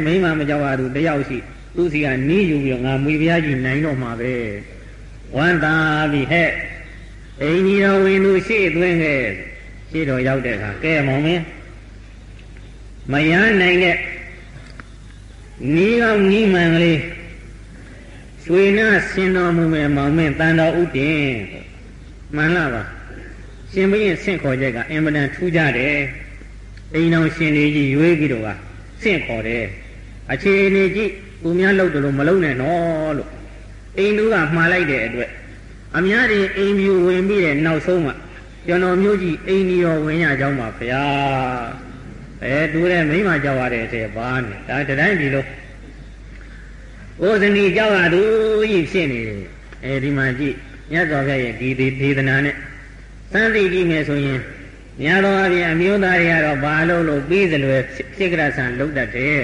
မိမမကြောက်ရသူတယောက်ရှိသူစီကနီးယူပြီးတော့ငါမွေပြားကြီးနိုင်တော့မှာပဲဝမ်းသာပြီဟဲ့အိမ်ကြီးတော်ဝင်သူရှေ့သွင်းခဲ့ရှေ့တော်ရောက်တဲ့အခါကဲမောင်မင်းမရနိုင်တဲ့နီးကောင်းနီးမှန်ကလေးရွှေနာဆင်းတော်မူမဲ့မောင်မင်းတန်တော်ဥတည် မှန်လားပါရှင်ဘုရင်ဆင့်ခေါ်ချက်ကအင်မတန်ထူးကြတယ်အိမ်တော်ရှင်လေးကြီးရွေးပြီးတော့ကဆင့်ခေါ်တယ်အခြေအနေကြီးသူများလှုပ်တယ်လို့မလုပ်နဲ့နော်လို့အိမ်သူကမှားလိုက်တဲ့အတွက်အများကြီးအိမ်ပြူဝင်ပြီးတဲ့နောက်ဆုံးမှကျွန်တော်မျိုးကြီးအိမ်ကြီးရောဝင်ရကြောင်းပါဗျာအဲတူတဲ့မိမကြောက်ရတဲ့အထဲပါနေဒါတတိုင်းပြီလို့ဘုဇနီကြောက်ရသူကြီးဖြစ်နေတယ်အဲဒီမှာကြည့် မြတ်စွာဘုရားရဲ့ဒီဒေသနာနဲ့သံသိကြည့်မယ်ဆိုရင်များသောအားဖြင့်အမျိုးသားတွေကတော့ဘာလို့လို့ပြီးသလိုဖြစ်ကြရဆန်လုံးတတ်တယ်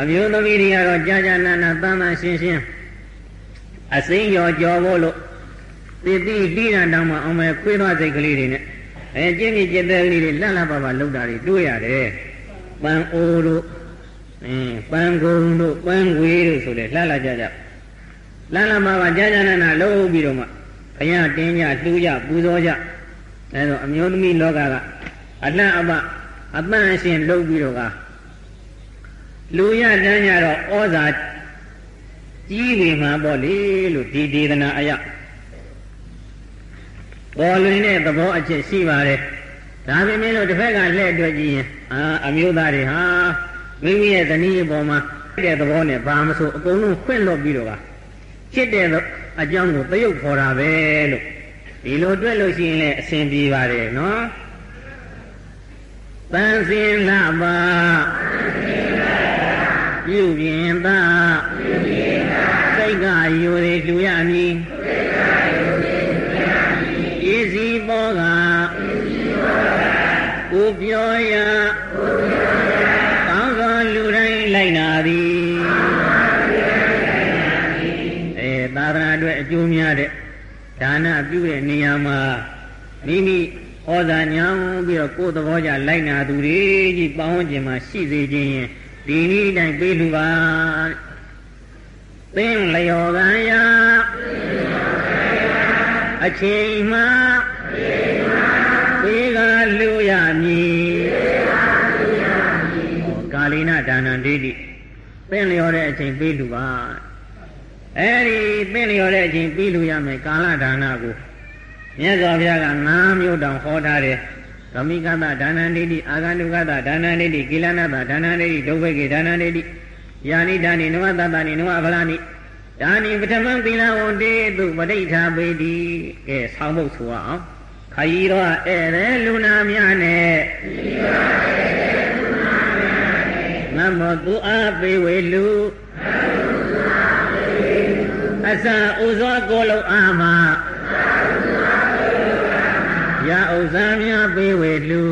အမျိုးသမီးတွေကတော့ကြာကြာနာနာတမ်းတမ်းရှင်းရှင်းအစိမ်းရောကြော်ဖို့လို့တိတိတိရတောင်မှအောင်မဲ့ခွေးသွားစိတ်ကလေးတွေနဲ့အဲကျင်းမြကျက်တဲ့ကလေးတွေလှလှပပလုံးတာတွေတွေ့ရတယ်ပန်းအိုးတို့အင်းပန်းကုံတို့ပန်းဝေးတို့ဆိုတဲ့လှလှကြကြ လှလှပပကြာကြာနာနာလုံးပြီးတော့မှဘုရားတင်းကြလှူကြပူဇော်ကြအဲတော့အမျိုးသမီးလောကကအလှအပအပန့်အရှင်လုပ်ပြီးတော့ကလူရတန်းကြတော့ဩဇာကြီးပြီမှာပေါ့လေလို့ဒီဒေသနာအယပေါ်လွင်တဲ့သဘောအချက်ရှိပါတယ်ဒါပေမဲ့လို့တစ်ဖက်ကလှည့်တွေ့ကြည့်ရင်အာအမျိုးသားတွေဟာမိမိရဲ့ဇနီးအပေါ်မှာတဲ့သဘောနဲ့ဘာမဆိုအကုန်လုံးခွင့်လွတ်ပြီးတော့က ချစ်တဲ့အကြောင်းကိုသရုပ်ခေါ်တာပဲလို့ဒီလိုတွေ့လို့ရှိရင်လည်းအစဉ်ပြေပါတယ်နော်တန်စင်လာပါပြုပြင်သာစိတ်ကယူရလူရမည်ဣစီဘောကကိုပြောရာ များတဲ့ဒါနပြုတဲ့နေရာမှာမိမိဩဇာညောင်းပြီးတော့ကိုယ်သဘောကြလိုက်နာသူတွေကြီးပေါင်းကျင်မှာရှိစေခြင်းရင်ဒီနည်းတိုင်းပေးလူပါသင်လျော်ကံရာအချိန်မှပေးကလူရမည်ကာလိနဒါနံဒိဋ္ဌိသင်လျော်တဲ့အချိန်ပေးလူပါ အဲဒီသင်လျော်တဲ့အချိန်ပြီးလူရမယ်ကာလဒါနကိုမြတ်စွာဘုရားက၅မျိုးတောင်ဟောထားတယ်ဂမိကတဒါနန္ဒိတိအာဂန္တုကတဒါနန္ဒိတိကိလနာတဒါနန္ဒိတိဒုဗ္ဗေကေဒါနန္ဒိတိယာနိဒါနိနဝတတနိနဝဗလာနိဒါနိပထမသီလဝန္တေသူပဋိဌာပေတိကဲဆောင်းဖို့ဆိုအောင်ခါကြီးတော့ဧရဲလူနာများနဲ့နမောသူအားပေဝေလူ အစဥဇောကိုလုံးအာမရာဥစ္စာများပေဝေလူ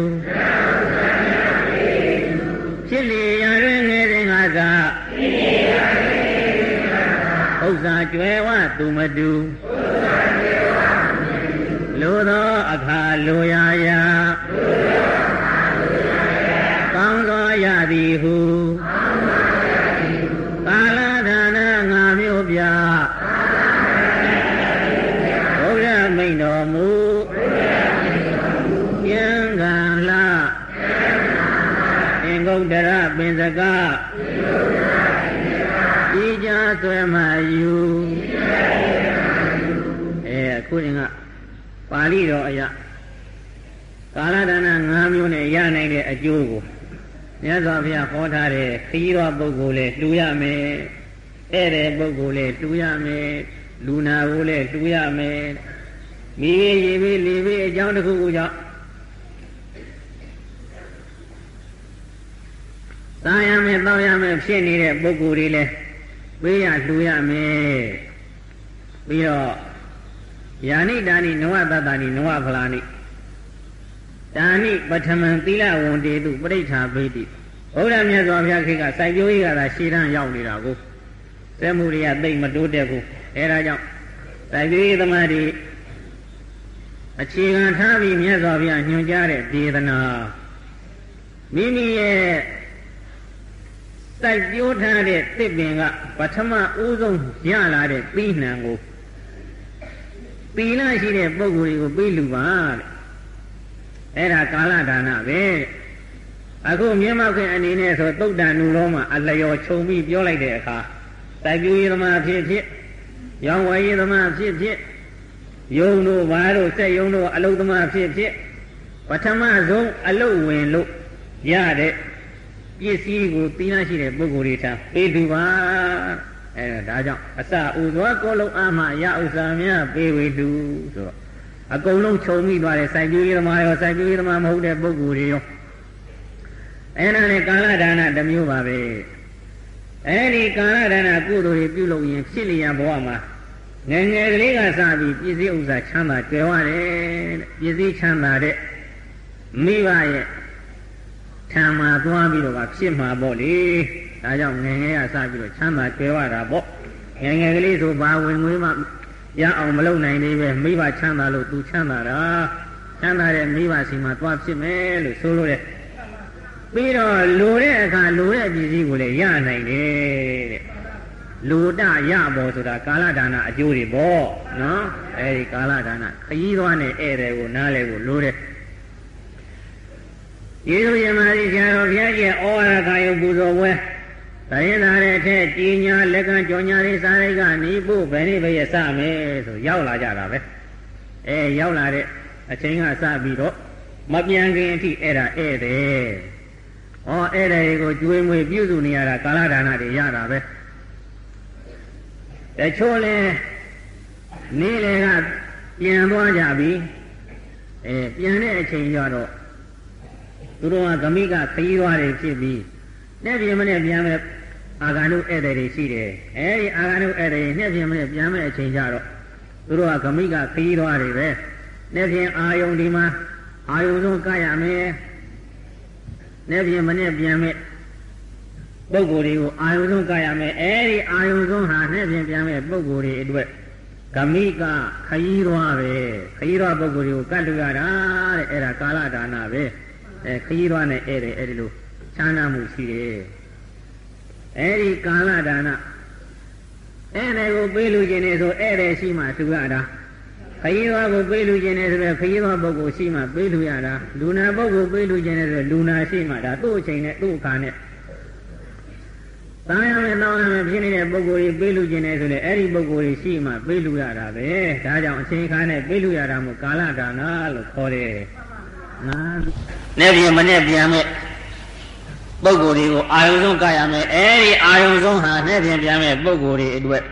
ဖြစ်လျရတွင်ငယ်စဉ်ကသာဥစ္စာကျွဲဝသူမတူလိုသောအခါလိုရာရာ ပင်စကားဤကြဆွဲမှယူအဲအခုရင်ကပါဠိတော်အရာကာလဒါန၅မျိုးနဲ့ရနိုင်တဲ့အကျိုးကိုမြတ်စွာဘုရားဟောထားတဲ့ခရီးတော်ပုဂ္ဂိုလ်လေလှူရမယ်ဧည့်တဲ့ပုဂ္ဂိုလ်လေလှူရမယ်လူနာကိုလေလှူရမယ်မိရေရေဘေးလေဘေးအကြောင်းတစ်ခုခုကြောင့် သာရမယ်တောင်းရမယ်ဖြစ်နေတဲ့ပုဂ္ဂိုလ်တွေလည်းပေးရလှူရမယ်ပြီးတော့ယာနိဒါနိနဝတတနိနဝဖလာနိဒါနိပထမံသီလဝန္တေတုပဋိဌာဘေတိဘုရားမြတ်စွာဘုရားခေတ်ကစိုက်ပျိုးရေးကသာရှေ့တန်းရောက်နေတာကိုစက်မှုတွေကသိမ့်မတိုးတက်ဘူးအဲဒါကြောင့်စိုက်ပျိုးရေးသမားတွေအခြေခံထားပြီးမြတ်စွာဘုရားညွှန်ကြားတဲ့ဒေသနာမိမိရဲ့ စိုက်ပျိုးထားတဲ့တစ်ပင်ကပထမဦးဆုံးရလာတဲ့ပြီးနှံကိုပီလရှိတဲ့ပုဂ္ဂိုလ်တွေကိုပေးလူပါတဲ့အဲ့ဒါကာလဒါနပဲအခုမြတ်မောက်ခင်အနေနဲ့ဆိုသုတ်တန်နုလောမှာအလျော်ခြုံပြီးပြောလိုက်တဲ့အခါစိုက်ပျိုးရေးသမားဖြစ်ဖြစ်ရောင်းဝယ်ရေးသမားဖြစ်ဖြစ်ယုံတို့ဘာတို့စက်ယုံတို့အလုသမားဖြစ်ဖြစ်ပထမဆုံးအလုဝင်လို့ရတဲ့ ပစ္စည်းကိုသီးနှရှိတဲ့ပုဂ္ဂိုလ်တွေထားပေးသူပါအဲဒါကြောင့်အစဥသောကောလုံးအာမရဥစ္စာများပေးဝေသူဆိုတော့အကုန်လုံးခြုံမိသွားတယ်စိုက်ပျိုးရေးသမားရောစိုက်ပျိုးရေးသမားမဟုတ်တဲ့ပုဂ္ဂိုလ်တွေရောအဲ့ဒါနဲ့ကာလဒါနတစ်မျိုးပါပဲအဲ့ဒီကာလဒါနကုသိုလ်တွေပြုလုပ်ရင်ဖြစ်လျက်ဘဝမှာငယ်ငယ်ကလေးကစပြီးပစ္စည်းဥစ္စာချမ်းသာကြွယ်ဝတယ်ပစ္စည်းချမ်းသာတဲ့မိဘရဲ့ ထံမှာသွားပြီးတော့ဖြစ်မှာပေါ့လေဒါကြောင့်ငယ်ငယ်ကစပြီးတော့ချမ်းသာကြွယ်ဝတာပေါ့ငယ်ငယ်ကလေးဆိုဘာဝင်ငွေမှရအောင်မလုပ်နိုင်သေးပဲမိဘချမ်းသာလို့သူချမ်းသာတာချမ်းသာတဲ့မိဘစီမှာသွားဖြစ်မယ်လို့ဆိုလို့တဲ့ပြီးတော့လိုတဲ့အခါလိုတဲ့ပစ္စည်းကိုလည်းရနိုင်တယ်တဲ့လူတရပေါ်ဆိုတာကာလဒါနအကျိုးတွေပေါ့နော်အဲဒီကာလဒါနခရီးသွားနဲ့ဧည့်သည်ကိုနားလဲကိုလိုတဲ့ ယေရှုယမကြီးဆရာတော်ဘုရားကြီးဩဝါဒကာယပူဇော်ပွဲတရင်သာတဲ့အထက်ကြီးညာလက်ကကြောညာလေးစားလိုက်ကနေဖို့ဘယ်နည်းပဲရစမယ်ဆိုရောက်လာကြတာပဲအဲရောက်လာတဲ့အချိန်ကစပြီးတော့မပြန်ခင်အထိအဲ့ဒါဧည့်သည်ဩဧည့်သည်ကိုကျွေးမွေးပြုစုနေရတာကာလဒါနတွေရတာပဲတချို့လဲနေ့လေကပြန်သွားကြပြီအဲပြန်တဲ့အချိန်ကျတော့ သူတို့ကဂမိကခရီးသွားတွေဖြစ်ပြီးနဲ့ပြင်မနဲ့ပြန်မဲ့အာဂန္တုဧည့်သည်တွေရှိတယ်အဲဒီအာဂန္တုဧည့်သည်နဲ့ပြင်မနဲ့ပြန်မဲ့အချိန်ကျတော့သူတို့ကဂမိကခရီးသွားတွေပဲနဲ့ပြင်အာယုံဒီမှာအာယုံဆုံးကရမယ်နဲ့ပြင်မနဲ့ပြန်မဲ့ပုဂ္ဂိုလ်တွေကိုအာယုံဆုံးကရမယ်အဲဒီအာယုံဆုံးဟာနဲ့ပြင်ပြန်မဲ့ပုဂ္ဂိုလ်တွေအတွက်ဂမိကခရီးသွားပဲခရီးသွားပုဂ္ဂိုလ်တွေကိုကတ်လူရတာတဲ့အဲ့ဒါကာလဒါနပဲ အဲခရီးသွားနဲ့ဧည့်တယ်အဲ့ဒီလိုချမ်းသာမှုရှိတယ်အဲ့ဒီကာလဒါနဧည့်တယ်ကိုပေးလူခြင်းနေဆိုဧည့်တယ်ရှိမှသူရတာခရီးသွားကိုပေးလူခြင်းနေဆိုတော့ခရီးသွားပုဂ္ဂိုလ်ရှိမှပေးလူရတာလူနာပုဂ္ဂိုလ်ပေးလူခြင်းနေဆိုလူနာရှိမှဒါသူ့အချိန်နဲ့သူ့အခါနဲ့တန်ရမယ်တောင်းရမယ်ဖြစ်နေတဲ့ပုဂ္ဂိုလ်ကြီးပေးလူခြင်းနေဆိုလေအဲ့ဒီပုဂ္ဂိုလ်ကြီးရှိမှပေးလူရတာပဲဒါကြောင့်အချိန်ခါနဲ့ပေးလူရတာမို့ကာလဒါနလို့ခေါ်တယ် နဲ့ပြင်မနဲ့ပြန်မဲ့ပုဂ္ဂိုလ်တွေကိုအာယုံဆုံးကရမယ်အဲဒီအာယုံဆုံးဟာနဲ့ပြင်ပြန်မဲ့ပုဂ္ဂိုလ်တွေအတွက်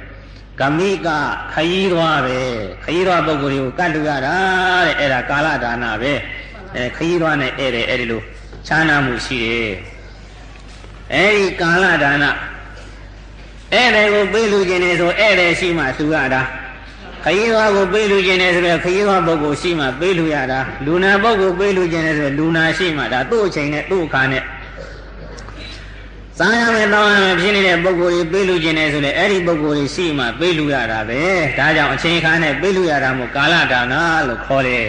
ကမိကခยีသွားပဲခยีသွားပုဂ္ဂိုလ်တွေကိုကတ်လူရတာတဲ့အဲ့ဒါကာလဒါနပဲအဲခยีသွားနဲ့ဧည့်တယ်အဲ့ဒီလိုခြားနာမှုရှိတယ်အဲ့ဒီကာလဒါနဧည့်တယ်ကိုပေးလူခြင်းနေဆိုဧည့်တယ်ရှိမှသူရတာခ ရီးသွားကိုပေးလူခြင်းနေဆိုတော့ခရီးသွားပုဂ္ဂိုလ်ရှိမှပေးလူရတာလူနာပုဂ္ဂိုလ်ပေးလူခြင်းနေဆိုလူနာရှိမှဒါသူ့အချိန်နဲ့သူ့အခါနဲ့စားရမယ်တောင်းရမယ်ဖြစ်နေတဲ့ပုဂ္ဂိုလ်ကြီးပေးလူခြင်းနေဆိုလေအဲ့ဒီပုဂ္ဂိုလ်ကြီးရှိမှပေးလူရတာပဲဒါကြောင့်အချိန်ခါနဲ့ပေးလူရတာမို့ကာလဒါနလို့ခေါ်တယ်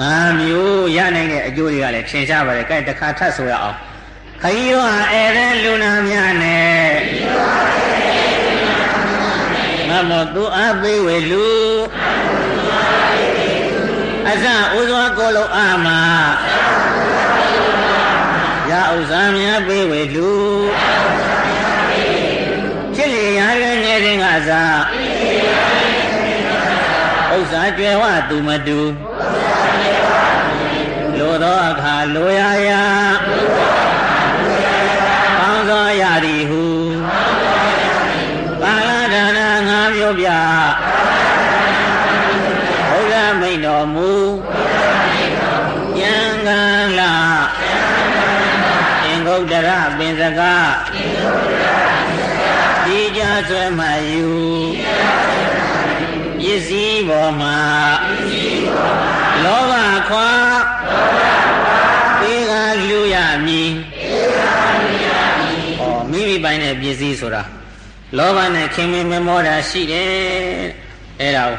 ငါမျိုးရနိုင်တဲ့အကျိုးတွေကလည်းထင်ရှားပါတယ်ကဲတခါထပ်ဆိုရအောင်ခရီးတော်ဧတဲ့လူနာများနဲ့ငါ မောသူအပေးဝေလူအစဥစွာကိုလုံးအမရဥစ္စာများပေးဝေလူဖြစ်လေရတဲ့ငယ်စဉ်ကစားဥစ္စာကျွယ်ဝသူမတူလိုသောအခါလိုရရာကောင်းသောရသည်ဟု ဘုရားမိန်တော်မူဉာဏ်ကလာအင်္ဂုတ္တရပင်စကားဒီကြဆွဲမှယူပစ္စည်းပေါ်မှာလောဘခွာပေးကလူရမည်ဩမိမိပိုင်တဲ့ပစ္စည်းဆိုတာ လောဘနဲ့ခင်မင်မမောတာရှိတယ်အဲ့ဒါကို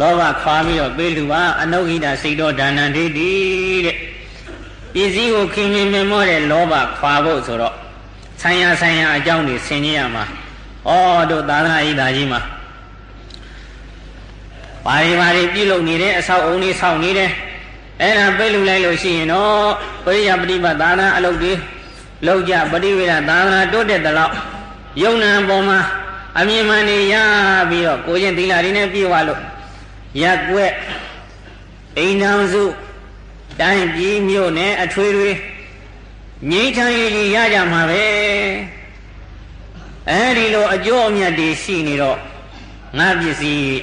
လောဘခွာပြီးတော့ပေးလူပါအနုဂိတစိတ်တော်ဒါနံဒိဋ္ဌိတဲ့ပစ္စည်းကိုခင်မင်မမောတဲ့လောဘခွာဖို့ဆိုတော့ဆံရဆံရအကြောင်းတွေဆင်ခြင်ရမှာဩတို့သာသနာ့ဤသားကြီးမှာဘာတွေဘာတွေပြုလုပ်နေတဲ့အဆောက်အုံတွေဆောက်နေတယ်အဲ့ဒါပြိလူလိုက်လို့ရှိရင်တော့ပရိယပฏิပတ်သာနာအလုပ်တွေလောက်ကြပฏิဝေဒသာသနာတိုးတက်တဲ့လောက် ယုံနာပေါ်မှာအမြင်မှန်နေရပြီးတော့ကိုချင်းသီလတွေနဲ့ပြည့်ဝလို့ရက်ွက်အိမ်တော်စုတိုင်းပြည်မြို့နယ်အထွေထွေငြိမ်းချမ်းရေးရကြမှာပဲအဲဒီလိုအကျိုးအမြတ်တွေရှိနေတော့ငါပစ္စည်း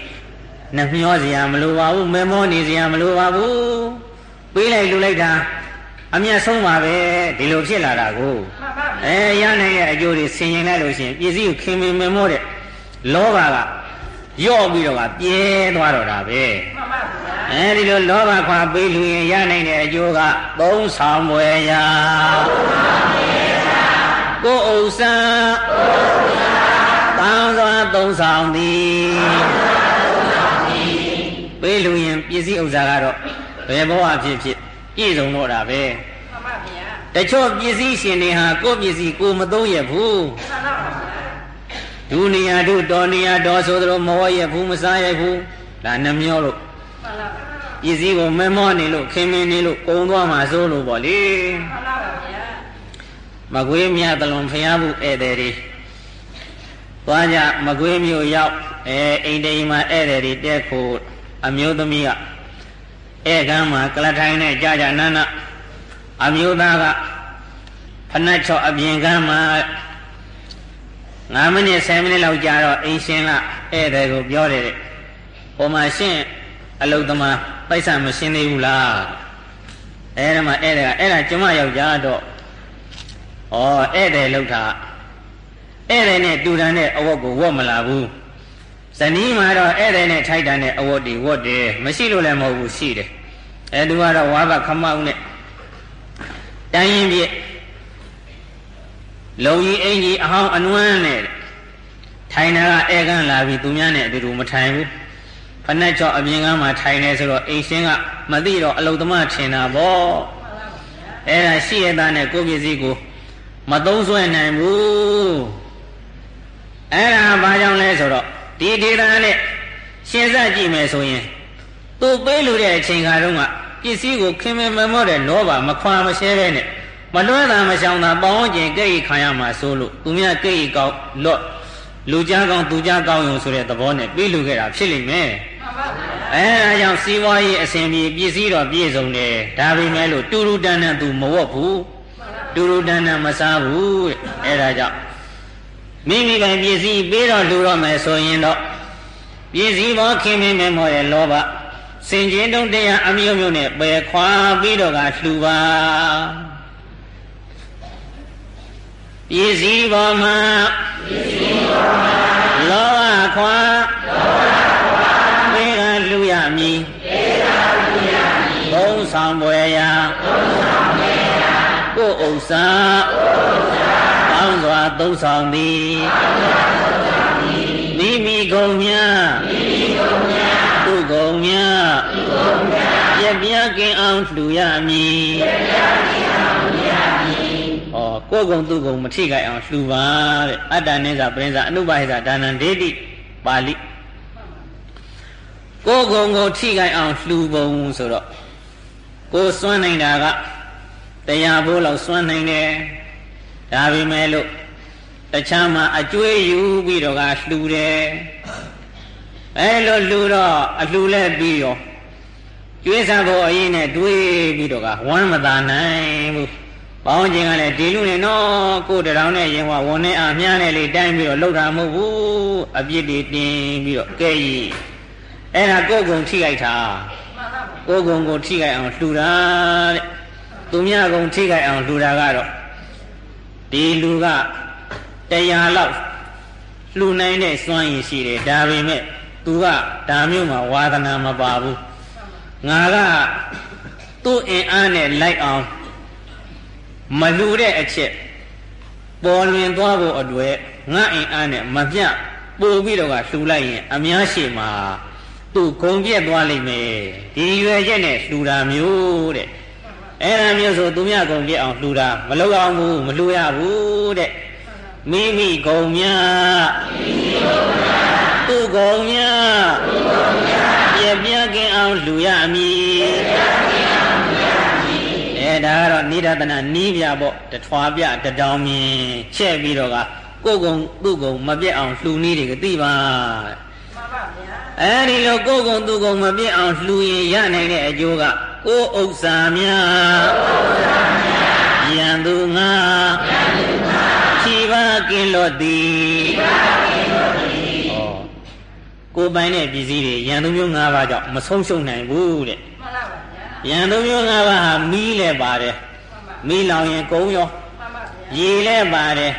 နှမျောစရာမလိုပါဘူးမေမောနေစရာမလိုပါဘူးပေးလိုက်လူလိုက်တာ အမျက်ဆုံးပါပဲဒီလိုဖြစ်လာတာကိုအဲရနိုင်တဲ့အကျိုးတွေဆင်ရင်လိုက်လို့ရှိရင်ပစ္စည်းကိုခင်မင်မေမောတဲ့လောဘကယော့ပြီးတော့ကပြဲသွားတော့တာပဲအဲဒီလိုလောဘခွာပေးလူရင်ရနိုင်တဲ့အကျိုးကသုံးဆောင်ွယ်ရာကိုယ်ဥစ္စာတောင်းစွာသုံးဆောင်သည်ပေးလူရင်ပစ္စည်းဥစ္စာကတော့ဘယ်ဘောအဖြစ်ဖြစ် ပြည့်စုံတော့တာပဲမှန်ပါဗျာတချို့ပစ္စည်းရှင်တွေဟာကိုယ့်ပစ္စည်းကိုမသုံးရဘူးမှန်ပါဗျာဒုနေရဒုတော်နေရတော်ဆိုသလိုမဝရဘူးမစားရဘူးဒါနှမျောလို့မှန်ပါပစ္စည်းကိုမမောနေလို့ခင်မင်းနေလို့ကုံသွားမှစိုးလို့ပေါ့လေမှန်ပါဗျာမကွေးမြတ်တလွန်ဖျားဘူးဧည့်သည်တွေသွားကြမကွေးမြို့ရောက်အဲအိမ်တိမ်မှာဧည့်သည်တွေတက်ဖို့အမျိုးသမီးက ဧကံမှာကလထိုင်နဲ့ကြာကြာနာနာအမျိုးသားကဖနက်ချော့အပြင်ကမ်းမှာ9မိနစ်10မိနစ်လောက်ကြာတော့အိမ်ရှင်ကဧည့်သည်ကိုပြောတယ်တဲ့ဟိုမှာရှင်းအလုသမားပိုက်ဆံမရှင်းသေးဘူးလားအဲ့ဒါမှဧည့်သည်ကအဲ့ဒါကျမယောက်ျားတော့ဩဧည့်သည်လောက်တာဧည့်သည်နဲ့တူတန်တဲ့အဝတ်ကိုဝတ်မလာဘူး ဇနီးမှာတော့ဧည့်သည်နဲ့ထိုက်တန်တဲ့အဝတ်တွေဝတ်တယ်မရှိလို့လည်းမဟုတ်ဘူးရှိတယ်အဲသူကတော့ဝါဘခမောက်နဲ့တိုင်းရင်ပြည့်လုံကြီးအင်ကြီးအဟောင်းအနွမ်းနဲ့ထိုင်တာကဧကန်လာပြီးသူများနဲ့အတူတူမထိုင်ဘူးဖနက်ချော့အပြင်ကမှထိုင်နေဆိုတော့အိမ်ရှင်ကမသိတော့အလုသမားထင်တာပေါ့အဲ့ဒါရှိရတဲ့နဲ့ကိုပစ္စည်းကိုမသုံးဆွဲနိုင်ဘူးအဲ့ဒါဘာကြောင့်လဲဆိုတော့ ဒီဒေသနဲ့ရှင်းစကြည့်မယ်ဆိုရင်သူပေးလို့တဲ့အချိန်ခါတုန်းကပစ္စည်းကိုခင်မင်မမော့တဲ့လောဘမခွာမရှဲတဲ့နဲ့မလွှဲတာမရှောင်တာပေါင်းကျင်ကြိတ်ခံရမှာဆိုလို့သူများကြိတ်ကောက်လော့လူကြားကောင်းသူကြားကောင်းရုံဆိုတဲ့သဘောနဲ့ပြေးလူခဲ့တာဖြစ်လိမ့်မယ်မှန်ပါဗျာအဲဒါကြောင့်စီးပွားရေးအစဉ်ပြေပစ္စည်းတော့ပြည့်စုံတယ်ဒါပေမဲ့လို့တူတူတန်တန်သူမဝတ်ဘူးတူတူတန်တန်မစားဘူးအဲဒါကြောင့် မိမိပိုင်ပစ္စည်းပေးတော့လူတော့မယ်ဆိုရင်တော့ပစ္စည်းပေါ်ခင်မင်းမဲမောရဲ့လောဘစင်ကျင်တုံးတရားအမျိုးမျိုးနဲ့ပယ်ခွာပြီးတော့ကလှူပါပစ္စည်းပေါ်မှာပစ္စည်းပေါ်မှာလောဘခွာလောဘခွာသေကလူရမည်သေကလူရမည်ဘုံဆောင်ပွဲရာဘုံဆောင်ပွဲရာကိုယ်ဥစ္စာကိုယ်ဥစ္စာကောင်းစွာ သုံးဆောင်သည်ကောင်းစွာသုံးဆောင်သည်မိမိကုန်မြမိမိကုန်မြသူကုန်မြသူကုန်မြပြပြကင်းအောင်လှူရမည်ပြပြကင်းအောင်လှူရမည်ဩကိုယ်ကုံသူကုံမထိခိုက်အောင်လှူပါတဲ့အတ္တနိစ္စပရိစ္ဆာအနုပါဟိတဒါနံဒေတိပါဠိကိုယ်ကုံကိုထိခိုက်အောင်လှူပုံဆိုတော့ကိုယ်စွန့်နိုင်တာကတရားဘိုးလောက်စွန့်နိုင်တယ်ဒါပေမဲ့လို့ တခြားမှာအကျွေးယူပြီးတော့ကလှူတယ်အဲလိုလှူတော့အလှူလဲပြီးရောကျွေးစားဖို့အရင်နဲ့တွေးပြီးတော့ကဝမ်းမသာနိုင်ဘူးပေါင်းခြင်းကလည်းဒီလူနဲ့နော်ကိုတရောင်နဲ့ရင်ဝဝန်နဲ့အမြားနဲ့လေးတိုင်းပြီးတော့လှုပ်တာမဟုတ်ဘူးအပြစ်တွေတင်ပြီးတော့ကဲကြီးအဲ့ဒါကိုယ်ကုံထိခိုက်တာကိုယ်ကုံကိုထိခိုက်အောင်လှူတာတဲ့သူများကုံထိခိုက်အောင်လှူတာကတော့ဒီလူက တရားလောက်လှူနိုင်တဲ့စွမ်းရည်ရှိတယ်ဒါပေမဲ့သူကဒါမျိုးမှာဝါသနာမပါဘူးငါကသူ့အင်အားနဲ့လိုက်အောင်မလှူတဲ့အချက်ပေါ်လွင်သွားဖို့အတွက်ငါအင်အားနဲ့မပြပို့ပြီးတော့ကလှူလိုက်ရင်အများရှိမှာသူဂုံပြက်သွားလိမ့်မယ်ဒီရွယ်ချက်နဲ့လှူတာမျိုးတဲ့အဲ့ဒါမျိုးဆိုသူများဂုံပြက်အောင်လှူတာမလုပ်အောင်ဘူးမလှူရဘူးတဲ့ မိမိဂုံများမိမိဂုံများသူဂုံများသူဂုံများပြပြကင်းအောင်လှူရမည်ပြပြကင်းအောင်လှူရမည်အဲဒါကတော့နိဒသနာနီးပြပေါ့တထွားပြတတောင်မြင်ချက်ပြီးတော့ကကိုယ်ကုံသူ့ကုံမပြတ်အောင်လှူနည်းတွေကသိပါအဲဒီလိုကိုယ်ကုံသူ့ကုံမပြတ်အောင်လှူရင်ရနိုင်တဲ့အကျိုးကကိုယ်ဥစ္စာများယံသူငါယံသူငါခြိပါ ကင်းလို့သည်ခြိပါကင်းလို့သည်ဩကိုယ်ပိုင်တဲ့ပစ္စည်းတွေယံသူမျိုး၅ပါးကြောင့်မဆုံးရှုံးနိုင်ဘူးတဲ့မှန်ပါဗျာယံသူမျိုး၅ပါးဟာမီးလည်းပါတယ်မီးလောင်ရင်ကုန်းရောမှန်ပါဗျာရေလည်းပါတယ်